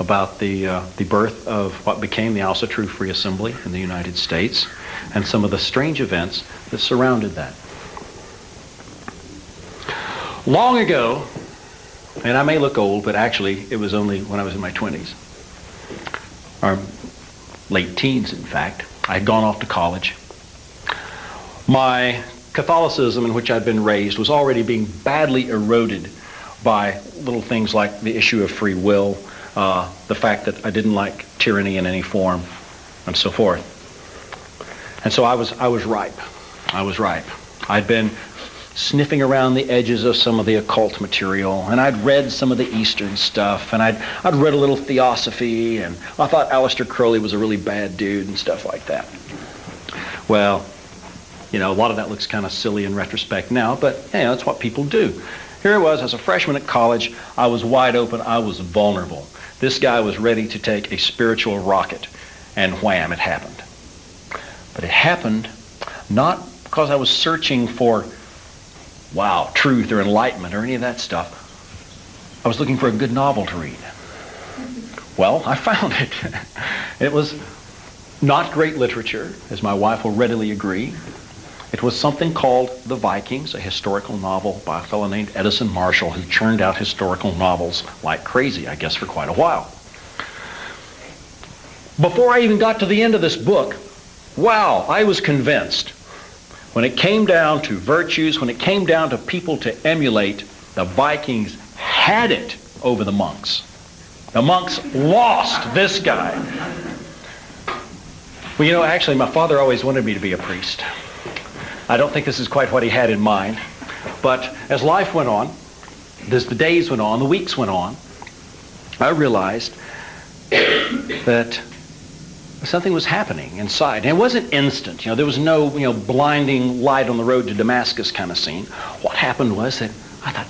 about the, uh, the birth of what became the Asatru Free Assembly in the United States and some of the strange events that surrounded that. Long ago, and I may look old, but actually it was only when I was in my 20s, or late teens, in fact. I had gone off to college. My Catholicism in which I'd been raised was already being badly eroded by little things like the issue of free will, uh, the fact that I didn't like tyranny in any form, and so forth. And so I was, I was ripe. I was ripe. I'd been sniffing around the edges of some of the occult material, and I'd read some of the Eastern stuff, and I'd, I'd read a little theosophy, and I thought Aleister Crowley was a really bad dude and stuff like that. Well, you know, a lot of that looks kind of silly in retrospect now, but you know, that's what people do. Here I was as a freshman at college. I was wide open. I was vulnerable. This guy was ready to take a spiritual rocket, and wham, it happened. But it happened not because I was searching for, wow, truth or enlightenment or any of that stuff. I was looking for a good novel to read. Well, I found it. it was not great literature, as my wife will readily agree. It was something called The Vikings, a historical novel by a fellow named Edison Marshall who churned out historical novels like crazy, I guess, for quite a while. Before I even got to the end of this book, wow, I was convinced. When it came down to virtues, when it came down to people to emulate, the Vikings had it over the monks. The monks lost this guy. Well, you know, actually, my father always wanted me to be a priest. I don't think this is quite what he had in mind. But as life went on, as the days went on, the weeks went on, I realized that something was happening inside. And it wasn't instant. You know, there was no, you know, blinding light on the road to Damascus kind of scene. What happened was that I thought,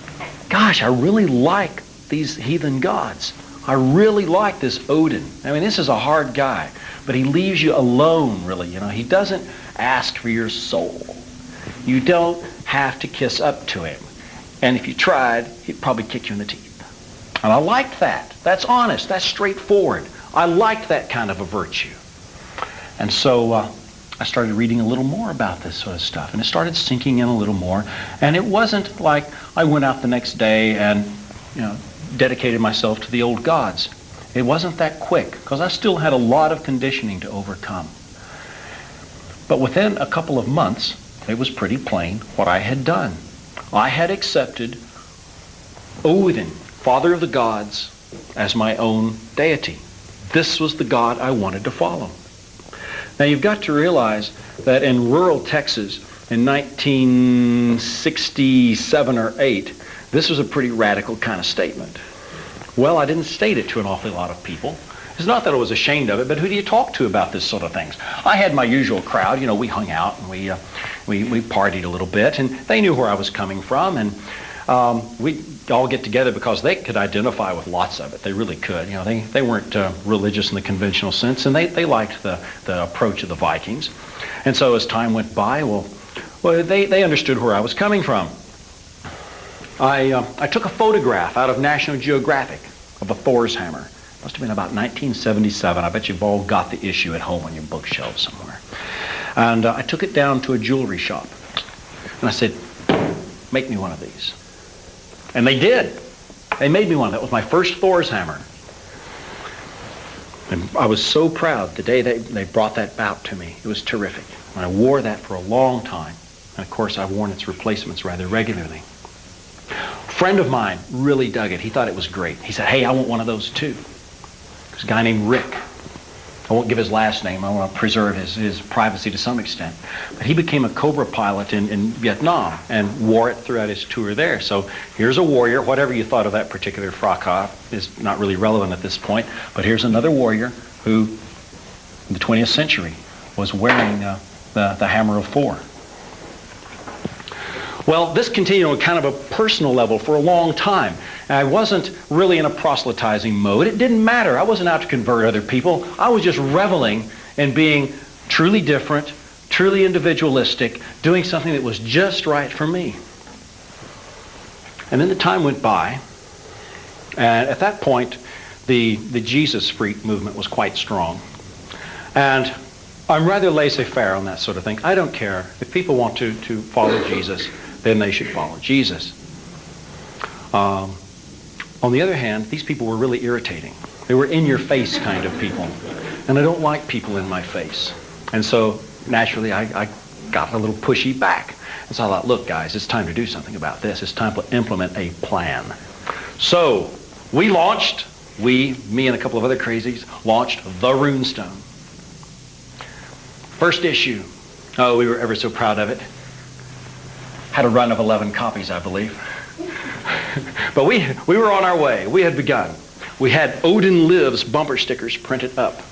gosh, I really like these heathen gods. I really like this Odin. I mean, this is a hard guy, but he leaves you alone, really. You know, he doesn't ask for your soul. You don't have to kiss up to him. And if you tried, he'd probably kick you in the teeth. And I liked that. That's honest. That's straightforward. I liked that kind of a virtue. And so uh, I started reading a little more about this sort of stuff. And it started sinking in a little more. And it wasn't like I went out the next day and, you know, dedicated myself to the old gods. It wasn't that quick because I still had a lot of conditioning to overcome. But within a couple of months, it was pretty plain what I had done. I had accepted Odin, father of the gods, as my own deity. This was the God I wanted to follow. Now you've got to realize that in rural Texas in 1967 or 8, this was a pretty radical kind of statement. Well, I didn't state it to an awfully lot of people. It's not that I was ashamed of it, but who do you talk to about this sort of things? I had my usual crowd. You know, we hung out and we, uh, we, we partied a little bit, and they knew where I was coming from, and um, we all get together because they could identify with lots of it. They really could. You know, they, they weren't uh, religious in the conventional sense, and they, they liked the, the approach of the Vikings. And so as time went by, well, well they, they understood where I was coming from. I, uh, I took a photograph out of National Geographic of a Thor's hammer. Must have been about 1977. I bet you've all got the issue at home on your bookshelf somewhere. And uh, I took it down to a jewelry shop. And I said, make me one of these. And they did. They made me one. That was my first Thor's hammer. And I was so proud the day they, they brought that out to me. It was terrific. And I wore that for a long time. And of course, I've worn its replacements rather regularly. A friend of mine really dug it. He thought it was great. He said, hey, I want one of those too. There's a guy named Rick. I won't give his last name. I want to preserve his, his privacy to some extent. But he became a Cobra pilot in, in Vietnam and wore it throughout his tour there. So here's a warrior. Whatever you thought of that particular fracas is not really relevant at this point. But here's another warrior who, in the 20th century, was wearing uh, the, the hammer of Thor. Well, this continued on kind of a personal level for a long time. I wasn't really in a proselytizing mode. It didn't matter. I wasn't out to convert other people. I was just reveling in being truly different, truly individualistic, doing something that was just right for me. And then the time went by, and at that point, the, the Jesus freak movement was quite strong. And I'm rather laissez-faire on that sort of thing. I don't care. If people want to, to follow Jesus, then they should follow Jesus. Um, on the other hand, these people were really irritating. They were in-your-face kind of people. And I don't like people in my face. And so, naturally, I, I got a little pushy back. And so I thought, look, guys, it's time to do something about this. It's time to implement a plan. So we launched, we, me and a couple of other crazies, launched The Runestone. First issue. Oh, we were ever so proud of it. Had a run of 11 copies, I believe. but we, we were on our way. We had begun. We had Odin Lives bumper stickers printed up.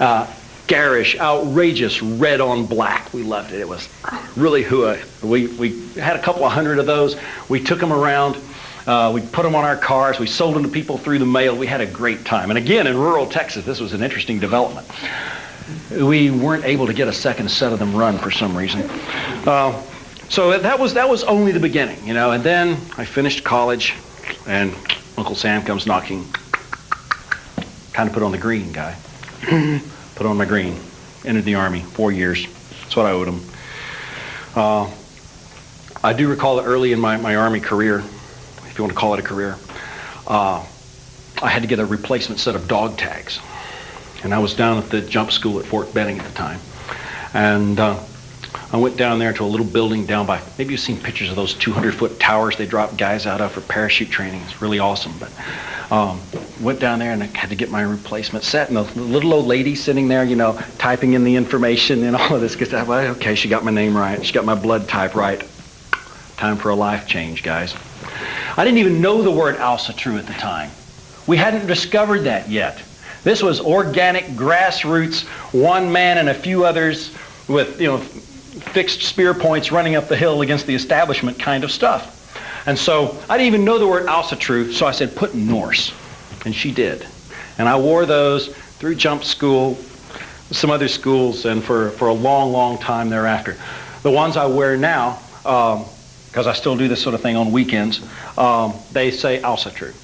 Uh, garish, outrageous red on black. We loved it. It was really hua. We, we had a couple of hundred of those. We took them around. Uh, we put them on our cars. We sold them to people through the mail. We had a great time. And again, in rural Texas, this was an interesting development. We weren't able to get a second set of them run for some reason. Uh, so that was, that was only the beginning, you know. And then I finished college, and Uncle Sam comes knocking. Kind of put on the green guy. put on my green. Entered the Army, four years. That's what I owed him. Uh, I do recall that early in my, my Army career, if you want to call it a career, uh, I had to get a replacement set of dog tags. And I was down at the jump school at Fort Benning at the time. And uh, I went down there to a little building down by, maybe you've seen pictures of those 200 foot towers they drop guys out of for parachute training. It's really awesome. But um, went down there and I had to get my replacement set. And the little old lady sitting there, you know, typing in the information and all of this. Cause, well, okay, she got my name right. She got my blood type right. Time for a life change, guys. I didn't even know the word Asatru at the time. We hadn't discovered that yet. This was organic grassroots, one man and a few others with, you know, fixed spear points running up the hill against the establishment kind of stuff. And so I didn't even know the word Asatru, so I said, put Norse. And she did. And I wore those through jump school, some other schools, and for, for a long, long time thereafter. The ones I wear now, because um, I still do this sort of thing on weekends, um, they say Asatru.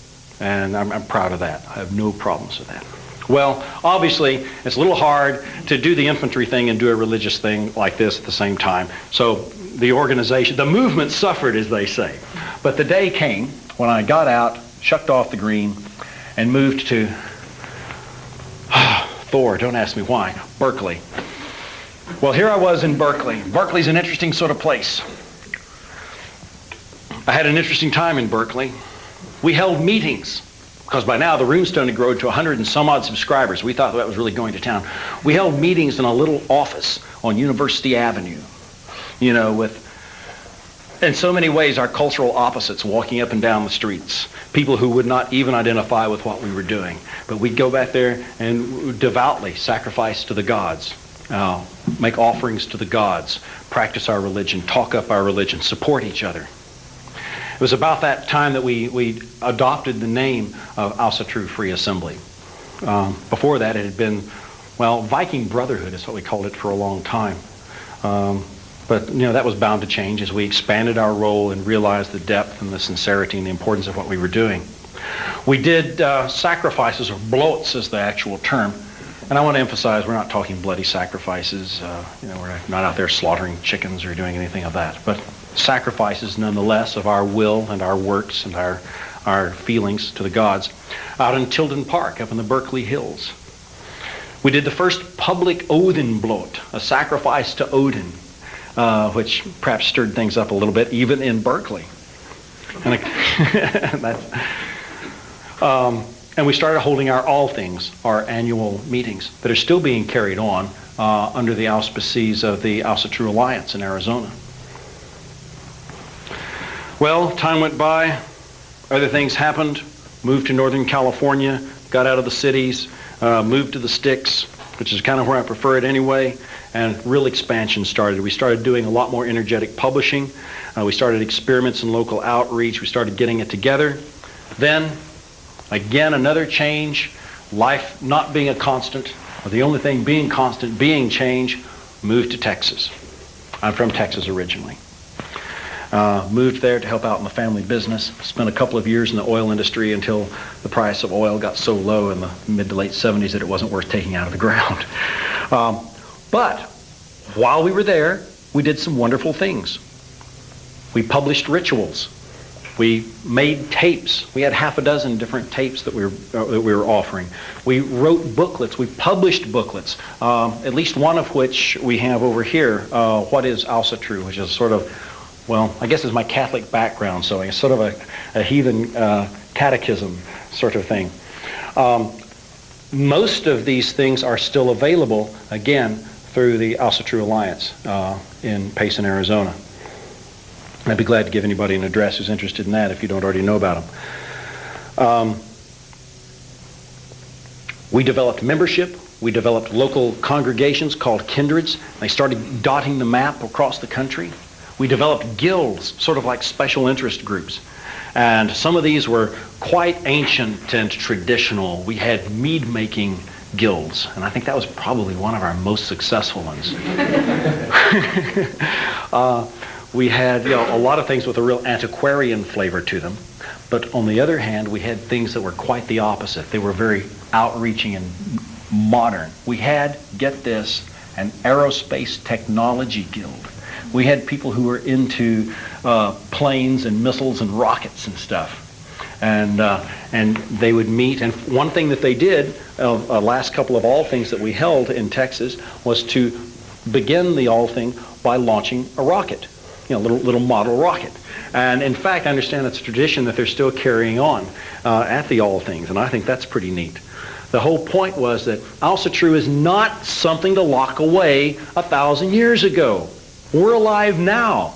And I'm, I'm proud of that. I have no problems with that. Well, obviously, it's a little hard to do the infantry thing and do a religious thing like this at the same time. So the organization, the movement suffered, as they say. But the day came when I got out, shucked off the green, and moved to Thor, don't ask me why, Berkeley. Well, here I was in Berkeley. Berkeley's an interesting sort of place. I had an interesting time in Berkeley. We held meetings because by now the Runestone had grown to 100 and some odd subscribers. We thought that was really going to town. We held meetings in a little office on University Avenue, you know, with, in so many ways, our cultural opposites walking up and down the streets. People who would not even identify with what we were doing. But we'd go back there and devoutly sacrifice to the gods, uh, make offerings to the gods, practice our religion, talk up our religion, support each other. It was about that time that we, we adopted the name of Asatru Free Assembly. Um, before that, it had been, well, Viking Brotherhood is what we called it for a long time. Um, but, you know, that was bound to change as we expanded our role and realized the depth and the sincerity and the importance of what we were doing. We did uh, sacrifices, or blots is the actual term. And I want to emphasize we're not talking bloody sacrifices. Uh, you know, we're not out there slaughtering chickens or doing anything of that. But sacrifices nonetheless of our will and our works and our, our feelings to the gods out in Tilden Park up in the Berkeley Hills. We did the first public Odin blot, a sacrifice to Odin, uh, which perhaps stirred things up a little bit, even in Berkeley. And, um, and we started holding our Althings, our annual meetings that are still being carried on uh, under the auspices of the Asatru Alliance in Arizona. Well, time went by, other things happened, moved to Northern California, got out of the cities, uh, moved to the sticks, which is kind of where I prefer it anyway, and real expansion started. We started doing a lot more energetic publishing. Uh, we started experiments in local outreach. We started getting it together. Then, again, another change, life not being a constant, or the only thing being constant being change, moved to Texas. I'm from Texas originally. Uh, moved there to help out in the family business. Spent a couple of years in the oil industry until the price of oil got so low in the mid to late 70s that it wasn't worth taking out of the ground. Um, but while we were there, we did some wonderful things. We published rituals. We made tapes. We had half a dozen different tapes that we were, uh, that we were offering. We wrote booklets. We published booklets, um, at least one of which we have over here, uh, What is Asatru, which is sort of, well, I guess it's my Catholic background, so it's sort of a, a heathen uh, catechism sort of thing. Um, most of these things are still available, again, through the True Alliance uh, in Payson, Arizona. I'd be glad to give anybody an address who's interested in that if you don't already know about them. Um, we developed membership. We developed local congregations called kindreds. They started dotting the map across the country. We developed guilds, sort of like special interest groups. And some of these were quite ancient and traditional. We had mead making guilds, and I think that was probably one of our most successful ones. uh, we had you know, a lot of things with a real antiquarian flavor to them. But on the other hand, we had things that were quite the opposite. They were very outreaching and modern. We had, get this, an aerospace technology guild. We had people who were into uh, planes and missiles and rockets and stuff. And, uh, and they would meet. And one thing that they did, uh, uh, last couple of Althings that we held in Texas, was to begin the Althing by launching a rocket you know, little, little model rocket. And in fact, I understand it's a tradition that they're still carrying on uh, at the Althings, and I think that's pretty neat. The whole point was that True is not something to lock away a thousand years ago. We're alive now.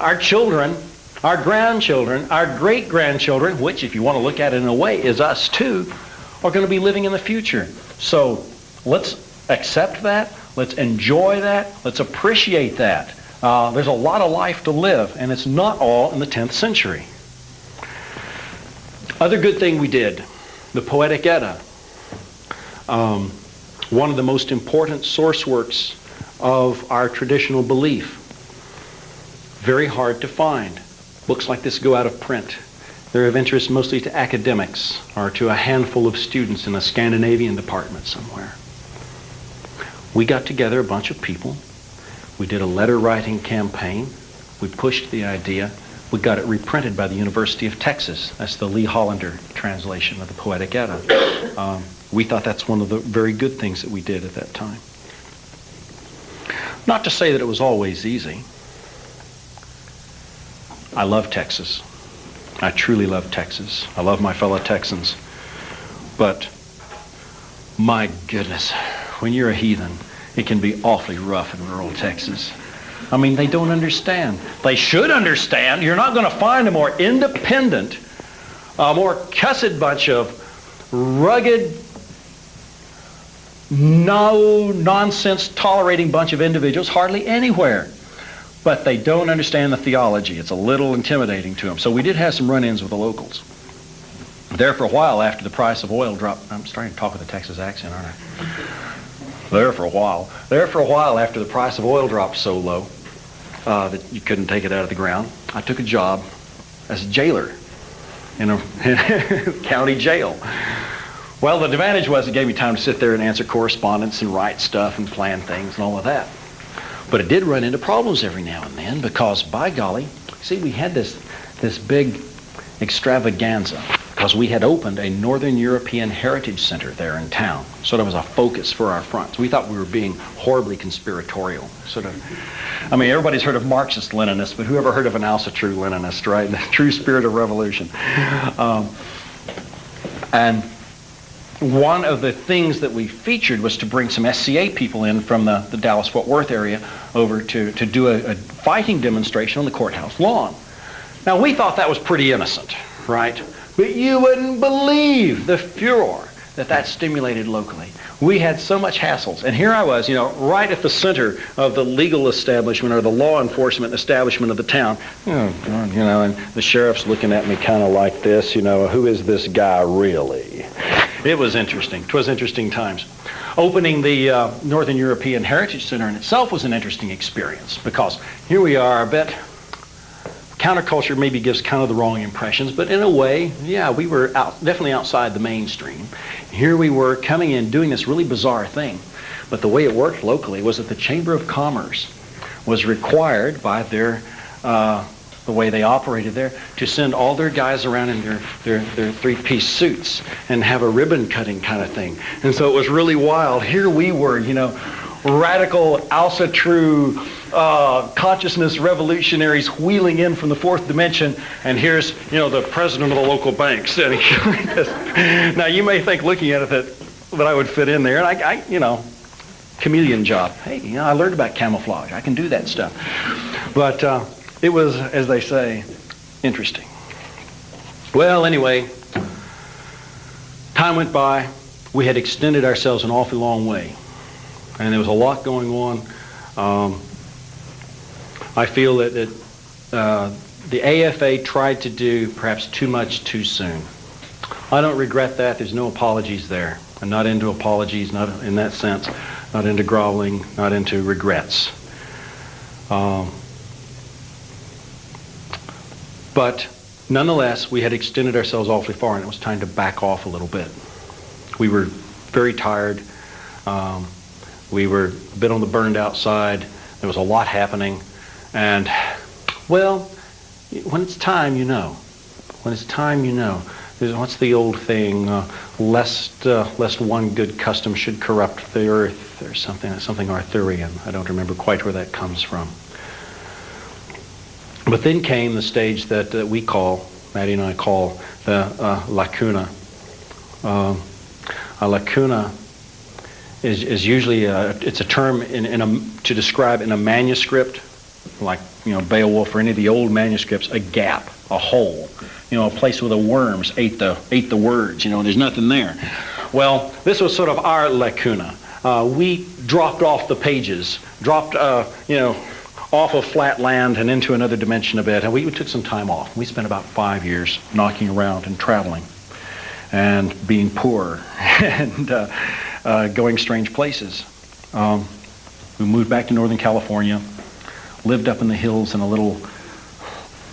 Our children, our grandchildren, our great-grandchildren, which if you want to look at it in a way is us too, are going to be living in the future. So let's accept that. Let's enjoy that. Let's appreciate that. Uh, there's a lot of life to live, and it's not all in the 10th century. Other good thing we did, the Poetic Edda. Um, one of the most important source works of our traditional belief. Very hard to find. Books like this go out of print. They're of interest mostly to academics or to a handful of students in a Scandinavian department somewhere. We got together a bunch of people we did a letter writing campaign. We pushed the idea. We got it reprinted by the University of Texas. That's the Lee Hollander translation of the Poetic Edda. Um, we thought that's one of the very good things that we did at that time. Not to say that it was always easy. I love Texas. I truly love Texas. I love my fellow Texans. But my goodness, when you're a heathen, it can be awfully rough in rural Texas. I mean, they don't understand. They should understand. You're not going to find a more independent, a more cussed bunch of rugged, no nonsense tolerating bunch of individuals hardly anywhere. But they don't understand the theology. It's a little intimidating to them. So we did have some run-ins with the locals. There for a while after the price of oil dropped. I'm starting to talk with a Texas accent, aren't I? there for a while. There for a while after the price of oil dropped so low uh, that you couldn't take it out of the ground, I took a job as a jailer in a county jail. Well, the advantage was it gave me time to sit there and answer correspondence and write stuff and plan things and all of that. But it did run into problems every now and then because, by golly, see, we had this, this big extravaganza because we had opened a Northern European Heritage Center there in town, sort of as a focus for our front. So we thought we were being horribly conspiratorial. Sort of, I mean, everybody's heard of Marxist Leninists, but who ever heard of an true Leninist, right? The true spirit of revolution. Um, and one of the things that we featured was to bring some SCA people in from the, the Dallas-Fort Worth area over to, to do a, a fighting demonstration on the courthouse lawn. Now, we thought that was pretty innocent, right? But you wouldn't believe the furor that that stimulated locally. We had so much hassles. And here I was, you know, right at the center of the legal establishment or the law enforcement establishment of the town. Oh, God, you know, and the sheriff's looking at me kind of like this, you know, who is this guy really? It was interesting. It was interesting times. Opening the uh, Northern European Heritage Center in itself was an interesting experience because here we are a bit counterculture maybe gives kind of the wrong impressions, but in a way, yeah, we were out, definitely outside the mainstream. Here we were coming in doing this really bizarre thing. But the way it worked locally was that the Chamber of Commerce was required by their uh, the way they operated there, to send all their guys around in their, their, their three-piece suits and have a ribbon cutting kind of thing. And so it was really wild. Here we were, you know, radical, Asatru, uh, consciousness revolutionaries wheeling in from the fourth dimension, and here's, you know, the president of the local bank sitting. Now, you may think looking at it that, that I would fit in there, and I, I you know, chameleon job. Hey, you know, I learned about camouflage. I can do that stuff. But uh, it was, as they say, interesting. Well, anyway, time went by. We had extended ourselves an awfully long way. And there was a lot going on. Um, I feel that, that uh, the AFA tried to do perhaps too much too soon. I don't regret that. There's no apologies there. I'm not into apologies, not in that sense, not into groveling, not into regrets. Um, but nonetheless, we had extended ourselves awfully far, and it was time to back off a little bit. We were very tired. Um, we were a bit on the burned out side. There was a lot happening. And, well, when it's time, you know. When it's time, you know. There's, what's the old thing? Uh, lest, uh, lest one good custom should corrupt the earth, or something, something Arthurian. I don't remember quite where that comes from. But then came the stage that, that we call, Maddie and I call, the uh, lacuna. Um, a lacuna is, is usually a, it's a term in, in a, to describe in a manuscript, like you know Beowulf or any of the old manuscripts, a gap, a hole, you know, a place where the worms ate the ate the words. You know, there's nothing there. Well, this was sort of our lacuna. Uh, we dropped off the pages, dropped, uh, you know, off of flat land and into another dimension a bit. And we, we took some time off. We spent about five years knocking around and traveling and being poor and uh, uh, going strange places. Um, we moved back to Northern California, lived up in the hills in a little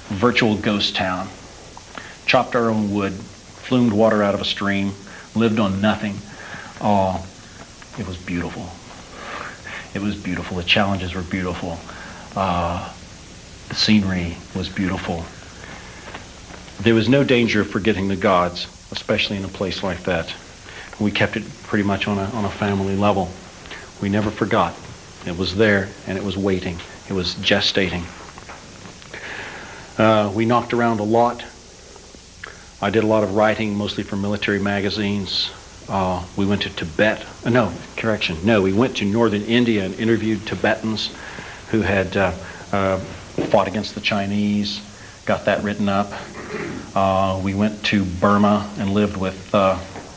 virtual ghost town, chopped our own wood, flumed water out of a stream, lived on nothing. Oh, it was beautiful. It was beautiful. The challenges were beautiful. Uh, the scenery was beautiful. There was no danger of forgetting the gods, especially in a place like that. We kept it pretty much on a, on a family level. We never forgot. It was there and it was waiting. It was gestating. Uh, we knocked around a lot. I did a lot of writing, mostly for military magazines. Uh, we went to Tibet. Uh, no, correction. No, we went to northern India and interviewed Tibetans who had uh, uh, fought against the Chinese, got that written up. Uh, we went to Burma and lived with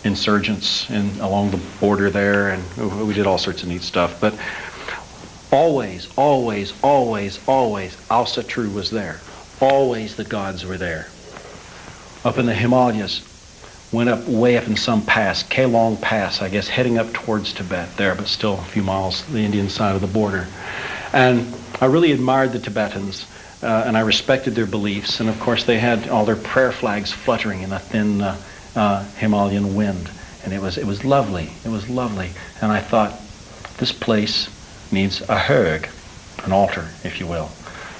insurgents in, along the border there, and we did all sorts of neat stuff. But always, always, always, always, Asatru was there. Always the gods were there. Up in the Himalayas, went up way up in some pass, Kelong Pass, I guess, heading up towards Tibet there, but still a few miles the Indian side of the border. And I really admired the Tibetans, uh, and I respected their beliefs. And of course, they had all their prayer flags fluttering in the thin uh, uh, Himalayan wind. And it was, it was lovely. It was lovely. And I thought, this place needs a herg, an altar, if you will.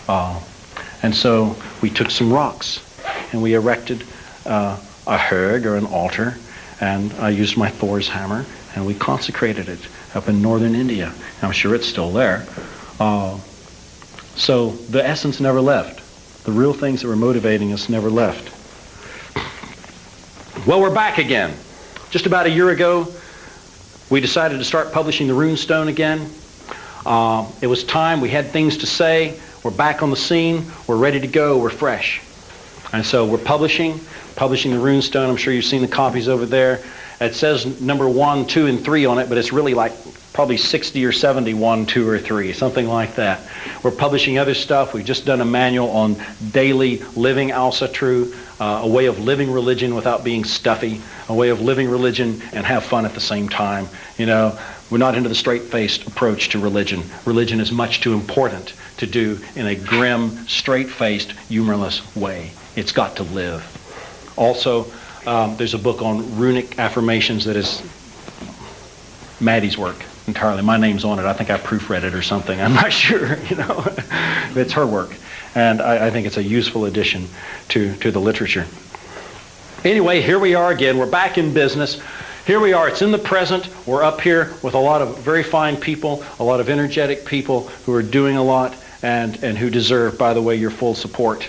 Uh, and so we took some rocks and we erected uh, a herg or an altar. And I used my Thor's hammer and we consecrated it up in northern India. I'm sure it's still there. Uh, so the essence never left. The real things that were motivating us never left. Well, we're back again. Just about a year ago, we decided to start publishing the Runestone again. Uh, it was time. We had things to say. We're back on the scene. We're ready to go. We're fresh. And so we're publishing, publishing the Runestone. I'm sure you've seen the copies over there. It says number one, two, and three on it, but it's really like probably 60 or 71, 2 or three, something like that. We're publishing other stuff. We've just done a manual on daily living Asatru, uh, a way of living religion without being stuffy, a way of living religion and have fun at the same time. You know, we're not into the straight-faced approach to religion. Religion is much too important to do in a grim, straight-faced, humorless way. It's got to live. Also, um, there's a book on runic affirmations that is Maddie's work entirely. My name's on it. I think I proofread it or something. I'm not sure, you know. it's her work. And I, I, think it's a useful addition to, to the literature. Anyway, here we are again. We're back in business. Here we are. It's in the present. We're up here with a lot of very fine people, a lot of energetic people who are doing a lot and, and who deserve, by the way, your full support.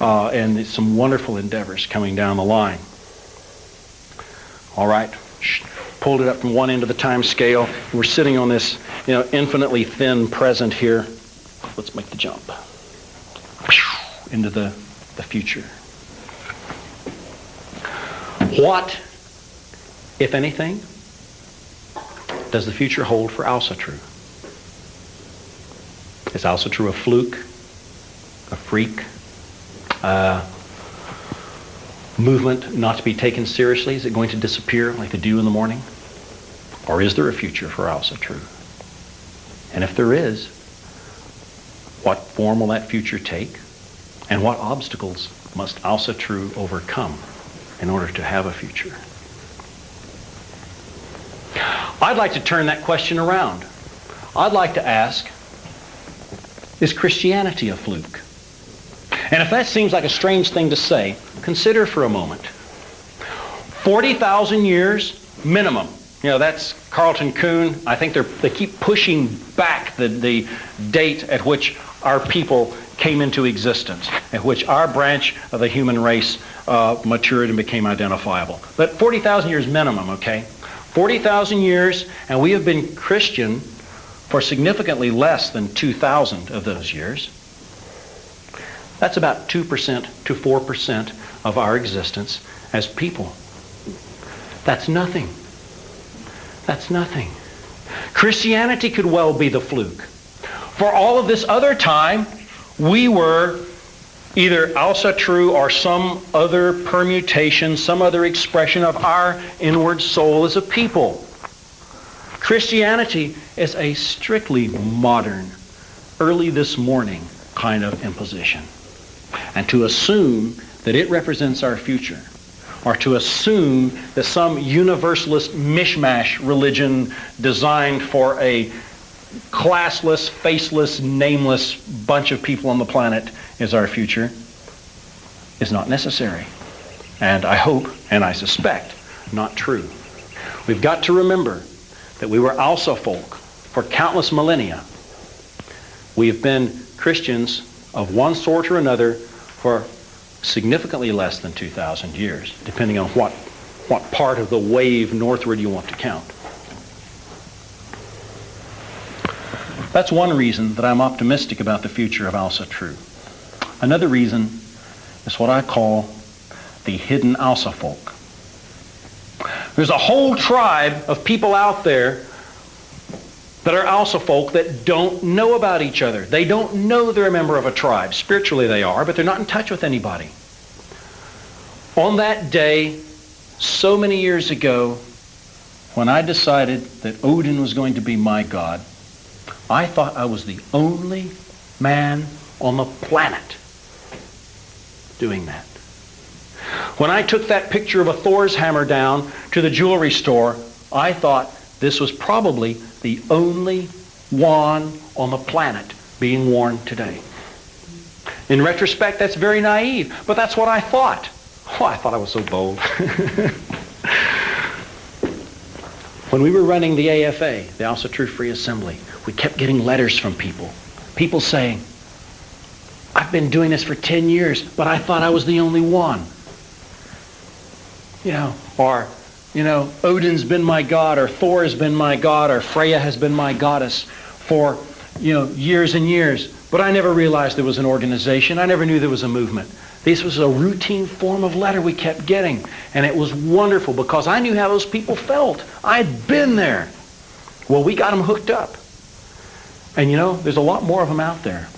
Uh, and some wonderful endeavors coming down the line. All right pulled it up from one end of the time scale. We're sitting on this, you know, infinitely thin present here. Let's make the jump into the, the future. What, if anything, does the future hold for Asatru? Is Asatru a fluke, a freak, uh, movement not to be taken seriously? Is it going to disappear like the dew in the morning? Or is there a future for Asatru? And if there is, what form will that future take? And what obstacles must Asatru overcome in order to have a future? I'd like to turn that question around. I'd like to ask, is Christianity a fluke? And if that seems like a strange thing to say, consider for a moment. 40,000 years minimum. You know, that's Carleton Coon. I think they they keep pushing back the, the date at which our people came into existence, at which our branch of the human race uh, matured and became identifiable. But 40,000 years minimum, okay? 40,000 years, and we have been Christian for significantly less than 2,000 of those years. That's about 2% to 4% of our existence as people. That's nothing. That's nothing. Christianity could well be the fluke. For all of this other time, we were either Asatru or some other permutation, some other expression of our inward soul as a people. Christianity is a strictly modern, early this morning kind of imposition and to assume that it represents our future or to assume that some universalist mishmash religion designed for a classless, faceless, nameless bunch of people on the planet is our future is not necessary. And I hope, and I suspect, not true. We've got to remember that we were Asafolk for countless millennia. We have been Christians of one sort or another for significantly less than 2,000 years, depending on what, what part of the wave northward you want to count. That's one reason that I'm optimistic about the future of Asatru. Another reason is what I call the hidden Asafolk. There's a whole tribe of people out there that are Asafolk that don't know about each other. They don't know they're a member of a tribe. Spiritually they are, but they're not in touch with anybody. On that day, so many years ago, when I decided that Odin was going to be my god, I thought I was the only man on the planet doing that. When I took that picture of a Thor's hammer down to the jewelry store, I thought this was probably the only one on the planet being worn today. In retrospect, that's very naive, but that's what I thought. Oh, I thought I was so bold. when we were running the AFA, the Asatru Free Assembly, we kept getting letters from people. People saying, I've been doing this for 10 years, but I thought I was the only one. You know, or you know, Odin's been my god, or Thor has been my god, or Freya has been my goddess for, you know, years and years. But I never realized there was an organization. I never knew there was a movement. This was a routine form of letter we kept getting. And it was wonderful because I knew how those people felt. I'd been there. Well, we got them hooked up. And you know, there's a lot more of them out there.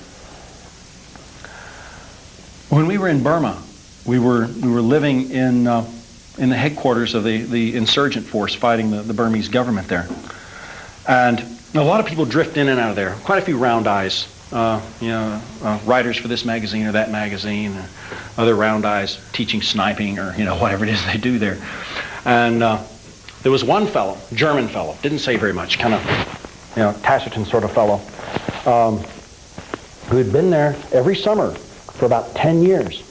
When we were in Burma, we were, we were living in, uh, in the headquarters of the, the insurgent force fighting the, the Burmese government there. And a lot of people drift in and out of there. Quite a few round eyes, uh, you know, uh, writers for this magazine or that magazine, or other round eyes teaching sniping or you know whatever it is they do there. And uh, there was one fellow, German fellow, didn't say very much, kind of, you know, taciturn sort of fellow, um, who had been there every summer for about 10 years.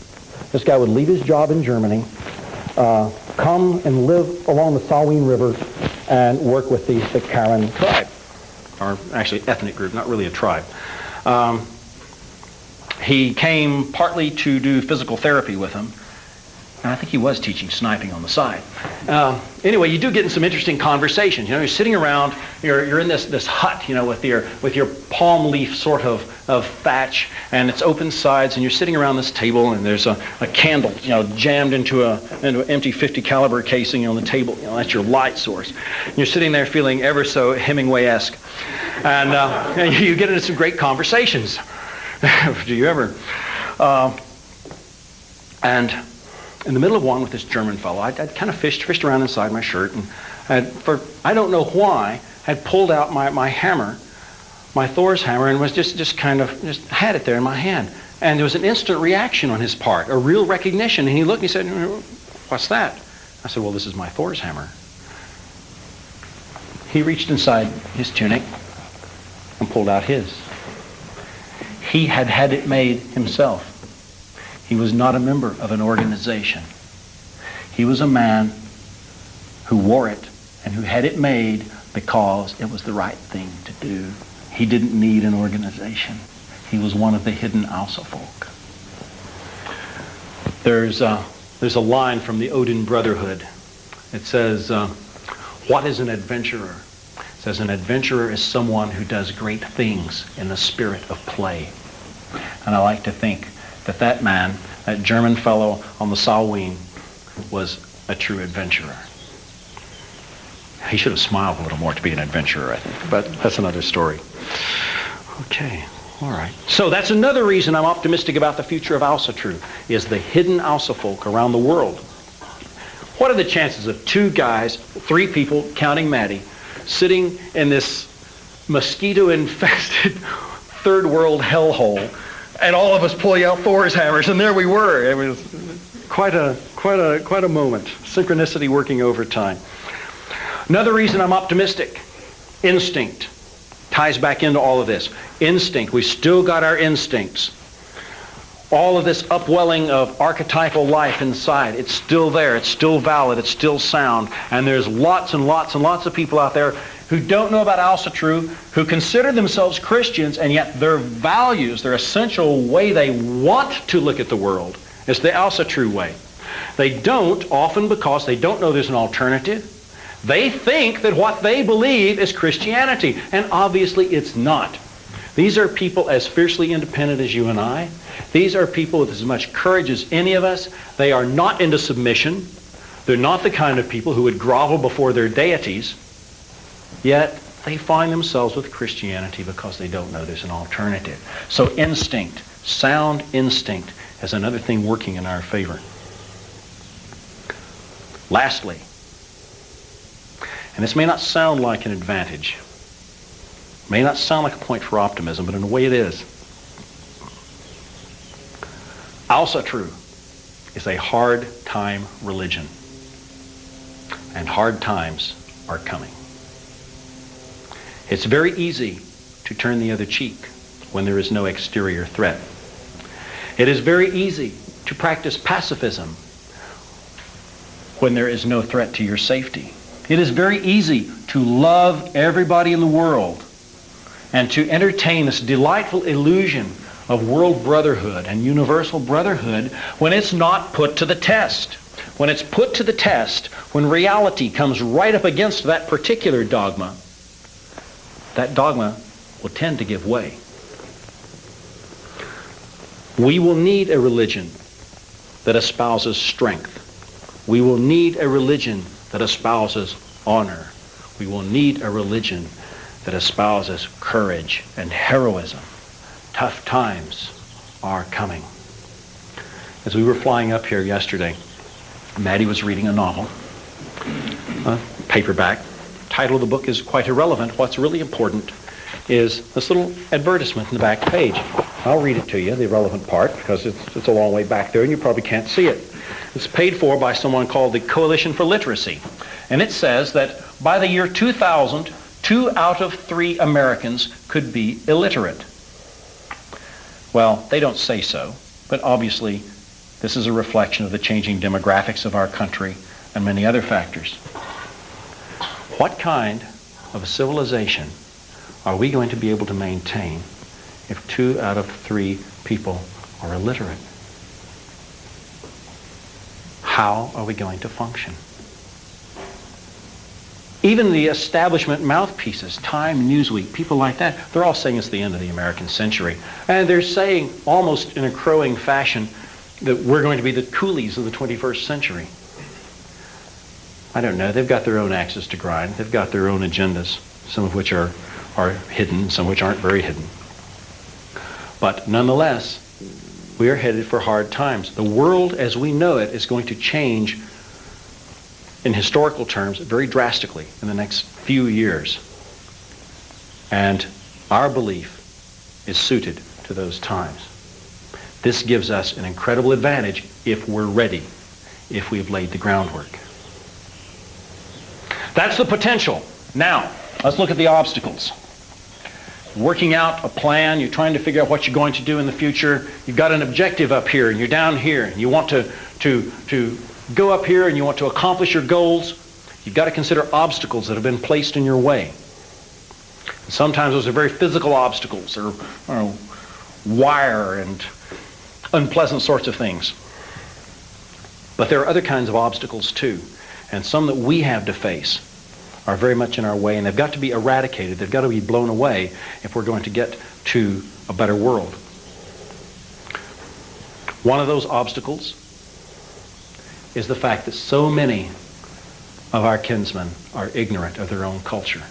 This guy would leave his job in Germany, uh, come and live along the Salween River and work with the, Karen tribe, or actually ethnic group, not really a tribe. Um, he came partly to do physical therapy with them, and I think he was teaching sniping on the side. Uh, anyway, you do get in some interesting conversations. You know, you're sitting around, you're, you're in this, this hut, you know, with your, with your palm leaf sort of, of thatch, and it's open sides, and you're sitting around this table, and there's a, a candle, you know, jammed into, a, into an empty 50 caliber casing on the table. You know, that's your light source. And you're sitting there feeling ever so Hemingway-esque. And, uh, and you get into some great conversations. do you ever? Uh, and in the middle of one with this German fellow. I'd, I'd kind of fished, fished around inside my shirt, and had, for I don't know why, had pulled out my, my hammer, my Thor's hammer, and was just, just kind of, just had it there in my hand. And there was an instant reaction on his part, a real recognition. And he looked and he said, what's that? I said, well, this is my Thor's hammer. He reached inside his tunic and pulled out his. He had had it made himself. He was not a member of an organization. He was a man who wore it and who had it made because it was the right thing to do. He didn't need an organization. He was one of the hidden Asafolk. There's a, there's a line from the Odin Brotherhood. It says, uh, what is an adventurer? It says, an adventurer is someone who does great things in the spirit of play. And I like to think that that man, that German fellow on the Salween, was a true adventurer. He should have smiled a little more to be an adventurer, I think, but that's another story. Okay, all right. So that's another reason I'm optimistic about the future of Asatru, is the hidden Asafolk around the world. What are the chances of two guys, three people, counting Maddie, sitting in this mosquito-infested third world hellhole and all of us pulling out Thor's hammers, and there we were. It was quite a, quite a, quite a moment. Synchronicity working overtime. Another reason I'm optimistic, instinct, ties back into all of this. Instinct. We still got our instincts. All of this upwelling of archetypal life inside, it's still there. It's still valid. It's still sound. And there's lots and lots and lots of people out there who don't know about Asatru, who consider themselves Christians, and yet their values, their essential way they want to look at the world, is the Asatru way. They don't, often because they don't know there's an alternative. They think that what they believe is Christianity, and obviously it's not. These are people as fiercely independent as you and I. These are people with as much courage as any of us. They are not into submission. They're not the kind of people who would grovel before their deities. Yet they find themselves with Christianity because they don't know there's an alternative. So instinct, sound instinct, is another thing working in our favor. Lastly, and this may not sound like an advantage, may not sound like a point for optimism, but in a way it is. Asatru is a hard time religion. And hard times are coming. It's very easy to turn the other cheek when there is no exterior threat. It is very easy to practice pacifism when there is no threat to your safety. It is very easy to love everybody in the world and to entertain this delightful illusion of world brotherhood and universal brotherhood when it's not put to the test. When it's put to the test, when reality comes right up against that particular dogma, that dogma will tend to give way. We will need a religion that espouses strength. We will need a religion that espouses honor. We will need a religion that espouses courage and heroism. Tough times are coming. As we were flying up here yesterday, Maddie was reading a novel, a paperback. Title of the book is quite irrelevant. What's really important is this little advertisement in the back page. I'll read it to you, the relevant part, because it's, it's a long way back there and you probably can't see it. It's paid for by someone called the Coalition for Literacy. And it says that by the year 2000, two out of three Americans could be illiterate. Well, they don't say so, but obviously this is a reflection of the changing demographics of our country and many other factors. What kind of a civilization are we going to be able to maintain if two out of three people are illiterate? How are we going to function? Even the establishment mouthpieces, Time, Newsweek, people like that, they're all saying it's the end of the American century. And they're saying, almost in a crowing fashion, that we're going to be the coolies of the 21st century. I don't know. They've got their own axes to grind. They've got their own agendas, some of which are, are hidden, some which aren't very hidden. But nonetheless, we are headed for hard times. The world as we know it is going to change in historical terms very drastically in the next few years. And our belief is suited to those times. This gives us an incredible advantage if we're ready, if we've laid the groundwork. That's the potential. Now, let's look at the obstacles. Working out a plan, you're trying to figure out what you're going to do in the future. You've got an objective up here and you're down here and you want to, to, to go up here and you want to accomplish your goals. You've got to consider obstacles that have been placed in your way. Sometimes those are very physical obstacles or, or wire and unpleasant sorts of things. But there are other kinds of obstacles too. And some that we have to face are very much in our way, and they've got to be eradicated. They've got to be blown away if we're going to get to a better world. One of those obstacles is the fact that so many of our kinsmen are ignorant of their own culture.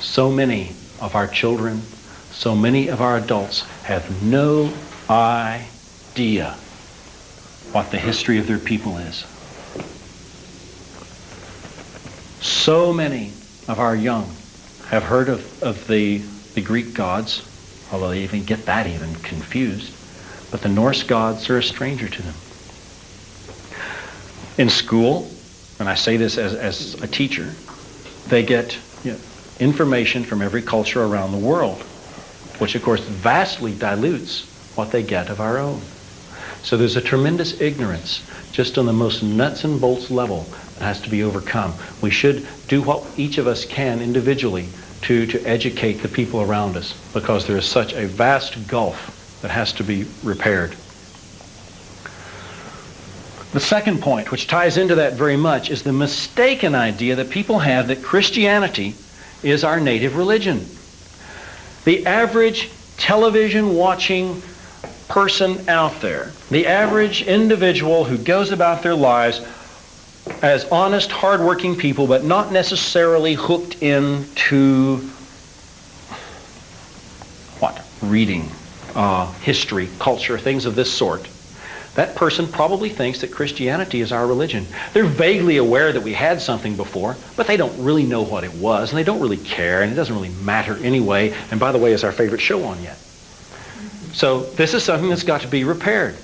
So many of our children, so many of our adults have no idea what the history of their people is. So many of our young have heard of, of the, the Greek gods, although they even get that even confused, but the Norse gods are a stranger to them. In school, and I say this as, as a teacher, they get you know, information from every culture around the world, which of course vastly dilutes what they get of our own. So there's a tremendous ignorance just on the most nuts and bolts level has to be overcome. We should do what each of us can individually to, to educate the people around us because there is such a vast gulf that has to be repaired. The second point, which ties into that very much, is the mistaken idea that people have that Christianity is our native religion. The average television watching person out there, the average individual who goes about their lives as honest, hardworking people, but not necessarily hooked into what? Reading, uh, history, culture, things of this sort. That person probably thinks that Christianity is our religion. They're vaguely aware that we had something before, but they don't really know what it was, and they don't really care, and it doesn't really matter anyway. And by the way, it's our favorite show on yet. So this is something that's got to be repaired.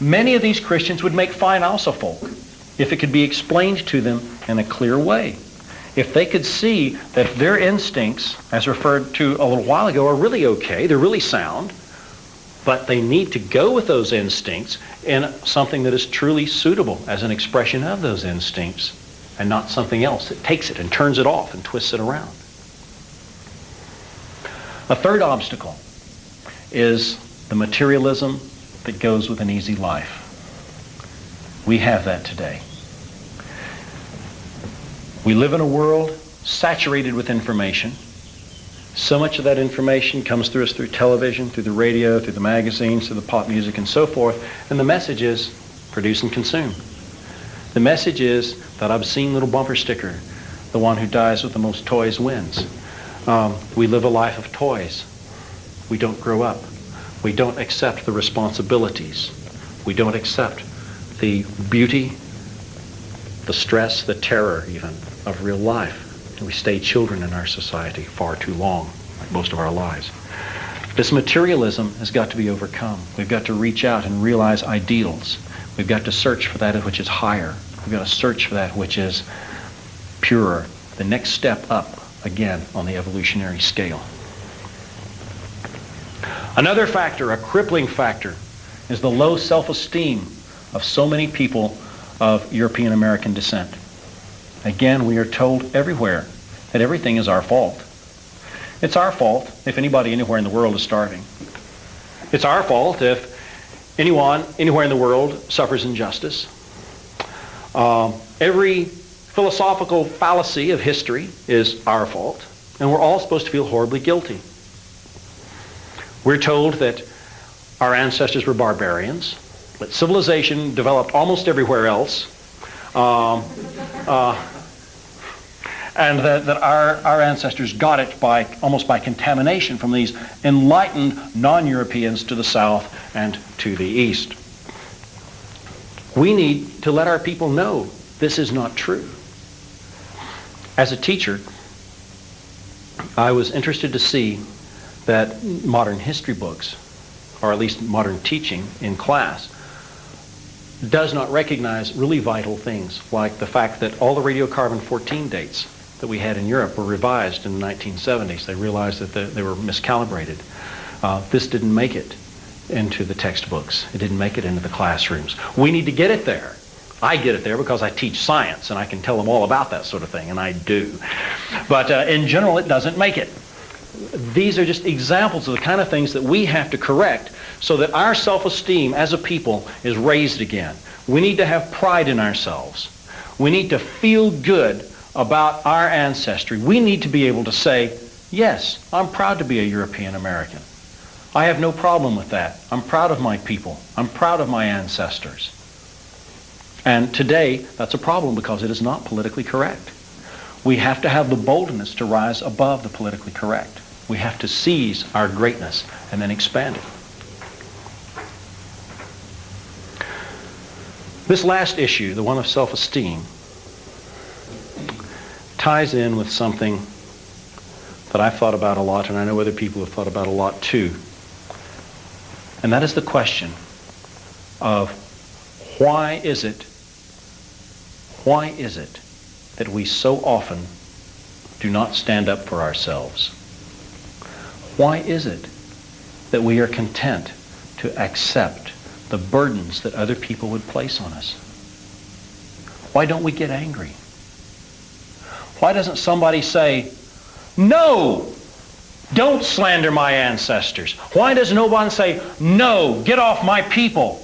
Many of these Christians would make fine Asafolk if it could be explained to them in a clear way. If they could see that their instincts, as referred to a little while ago, are really okay, they're really sound, but they need to go with those instincts in something that is truly suitable as an expression of those instincts and not something else that takes it and turns it off and twists it around. A third obstacle is the materialism that goes with an easy life. We have that today. We live in a world saturated with information. So much of that information comes through us through television, through the radio, through the magazines, through the pop music, and so forth. And the message is produce and consume. The message is that obscene little bumper sticker, the one who dies with the most toys wins. Um, we live a life of toys. We don't grow up. We don't accept the responsibilities. We don't accept the beauty, the stress, the terror even of real life. We stay children in our society far too long, like most of our lives. This materialism has got to be overcome. We've got to reach out and realize ideals. We've got to search for that which is higher. We've got to search for that which is purer. The next step up, again, on the evolutionary scale. Another factor, a crippling factor, is the low self-esteem of so many people of European American descent. Again, we are told everywhere that everything is our fault. It's our fault if anybody anywhere in the world is starving. It's our fault if anyone anywhere in the world suffers injustice. Uh, every philosophical fallacy of history is our fault, and we're all supposed to feel horribly guilty. We're told that our ancestors were barbarians, that civilization developed almost everywhere else, um, uh, and that, that our, our ancestors got it by almost by contamination from these enlightened non-Europeans to the south and to the east. We need to let our people know this is not true. As a teacher, I was interested to see that modern history books, or at least modern teaching in class, does not recognize really vital things, like the fact that all the radiocarbon 14 dates that we had in Europe were revised in the 1970s. They realized that they, they were miscalibrated. Uh, this didn't make it into the textbooks. It didn't make it into the classrooms. We need to get it there. I get it there because I teach science and I can tell them all about that sort of thing, and I do. But uh, in general, it doesn't make it. These are just examples of the kind of things that we have to correct so that our self-esteem as a people is raised again. We need to have pride in ourselves. We need to feel good about our ancestry. We need to be able to say, yes, I'm proud to be a European American. I have no problem with that. I'm proud of my people. I'm proud of my ancestors. And today, that's a problem because it is not politically correct. We have to have the boldness to rise above the politically correct. We have to seize our greatness and then expand it. This last issue, the one of self-esteem, ties in with something that I've thought about a lot, and I know other people have thought about a lot too. And that is the question of why is it, why is it that we so often do not stand up for ourselves? Why is it that we are content to accept the burdens that other people would place on us? Why don't we get angry? Why doesn't somebody say, no, don't slander my ancestors? Why does no one say, no, get off my people?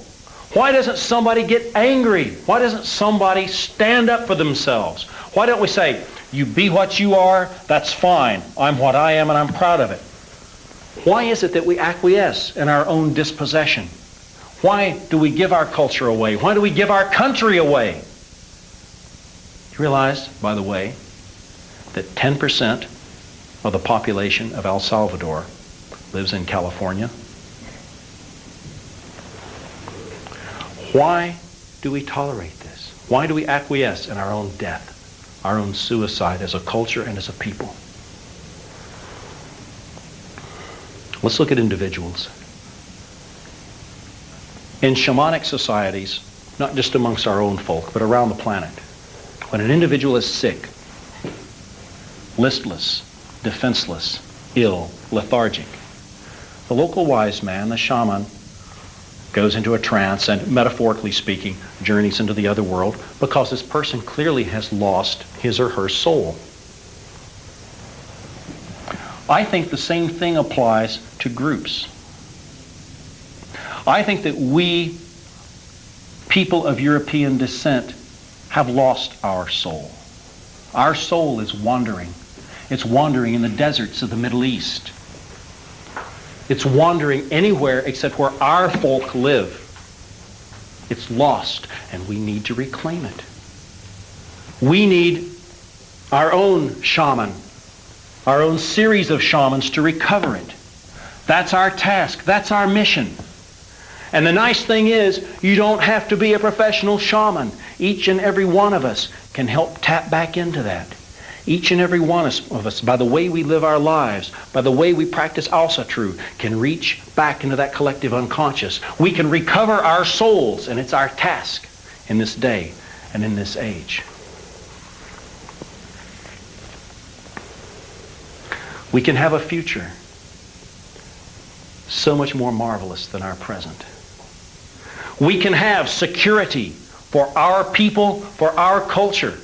Why doesn't somebody get angry? Why doesn't somebody stand up for themselves? Why don't we say, you be what you are, that's fine. I'm what I am and I'm proud of it. Why is it that we acquiesce in our own dispossession? Why do we give our culture away? Why do we give our country away? You realize, by the way, that 10% of the population of El Salvador lives in California? Why do we tolerate this? Why do we acquiesce in our own death, our own suicide as a culture and as a people? Let's look at individuals. In shamanic societies, not just amongst our own folk, but around the planet, when an individual is sick, listless, defenseless, ill, lethargic. The local wise man, the shaman, goes into a trance and, metaphorically speaking, journeys into the other world because this person clearly has lost his or her soul. I think the same thing applies to groups. I think that we, people of European descent, have lost our soul. Our soul is wandering It's wandering in the deserts of the Middle East. It's wandering anywhere except where our folk live. It's lost, and we need to reclaim it. We need our own shaman, our own series of shamans to recover it. That's our task. That's our mission. And the nice thing is, you don't have to be a professional shaman. Each and every one of us can help tap back into that. Each and every one of us, by the way we live our lives, by the way we practice Asatru, can reach back into that collective unconscious. We can recover our souls, and it's our task in this day and in this age. We can have a future so much more marvelous than our present. We can have security for our people, for our culture.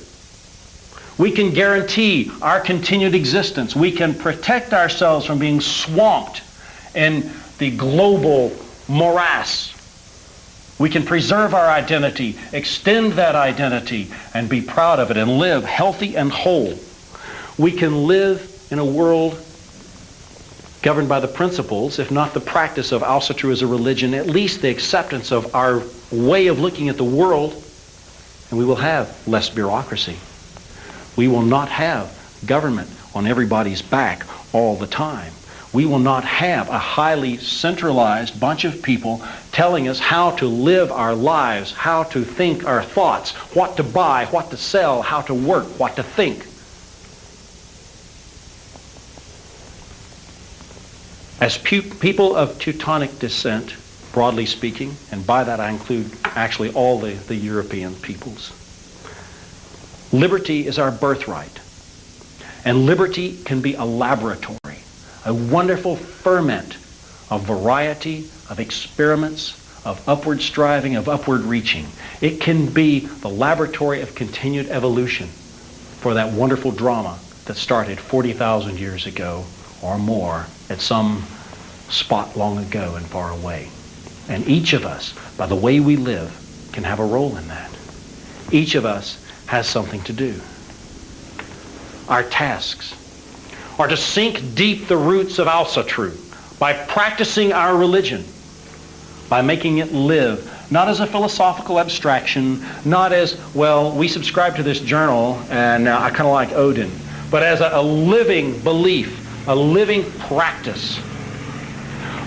We can guarantee our continued existence. We can protect ourselves from being swamped in the global morass. We can preserve our identity, extend that identity, and be proud of it and live healthy and whole. We can live in a world governed by the principles, if not the practice of Asatru as a religion, at least the acceptance of our way of looking at the world, and we will have less bureaucracy. We will not have government on everybody's back all the time. We will not have a highly centralized bunch of people telling us how to live our lives, how to think our thoughts, what to buy, what to sell, how to work, what to think. As people of Teutonic descent, broadly speaking, and by that I include actually all the, the European peoples, liberty is our birthright. And liberty can be a laboratory, a wonderful ferment of variety, of experiments, of upward striving, of upward reaching. It can be the laboratory of continued evolution for that wonderful drama that started 40,000 years ago or more at some spot long ago and far away. And each of us, by the way we live, can have a role in that. Each of us has something to do. Our tasks are to sink deep the roots of Asatru by practicing our religion, by making it live, not as a philosophical abstraction, not as, well, we subscribe to this journal and uh, I kind of like Odin, but as a, a living belief, a living practice.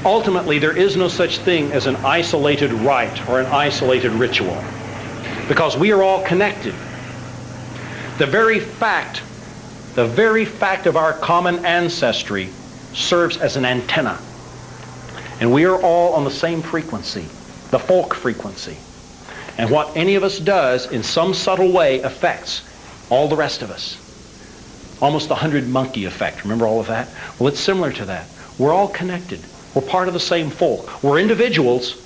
Ultimately, there is no such thing as an isolated rite or an isolated ritual because we are all connected. The very fact, the very fact of our common ancestry serves as an antenna. And we are all on the same frequency, the folk frequency. And what any of us does in some subtle way affects all the rest of us. Almost the hundred monkey effect. Remember all of that? Well, it's similar to that. We're all connected. We're part of the same folk. We're individuals.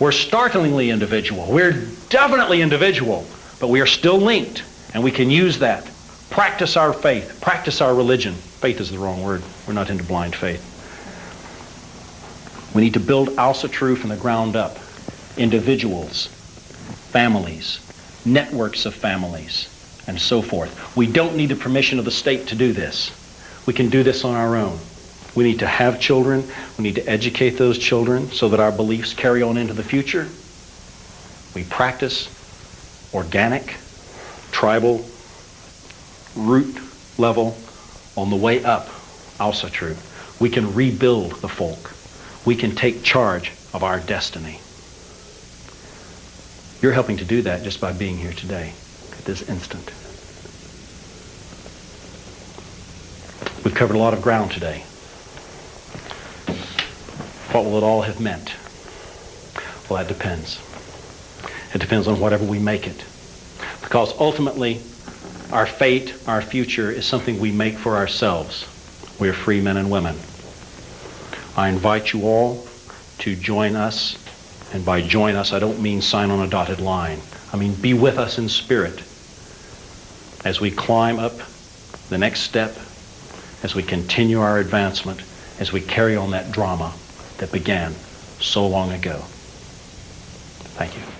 We're startlingly individual. We're definitely individual, but we are still linked, and we can use that. Practice our faith. Practice our religion. Faith is the wrong word. We're not into blind faith. We need to build Asatru from the ground up. Individuals, families, networks of families, and so forth. We don't need the permission of the state to do this. We can do this on our own. We need to have children. We need to educate those children so that our beliefs carry on into the future. We practice organic, tribal, root level on the way up, Asatru. We can rebuild the folk. We can take charge of our destiny. You're helping to do that just by being here today, at this instant. We've covered a lot of ground today. What will it all have meant? Well, that depends. It depends on whatever we make it. Because ultimately, our fate, our future is something we make for ourselves. We are free men and women. I invite you all to join us. And by join us, I don't mean sign on a dotted line. I mean be with us in spirit as we climb up the next step, as we continue our advancement, as we carry on that drama that began so long ago. Thank you.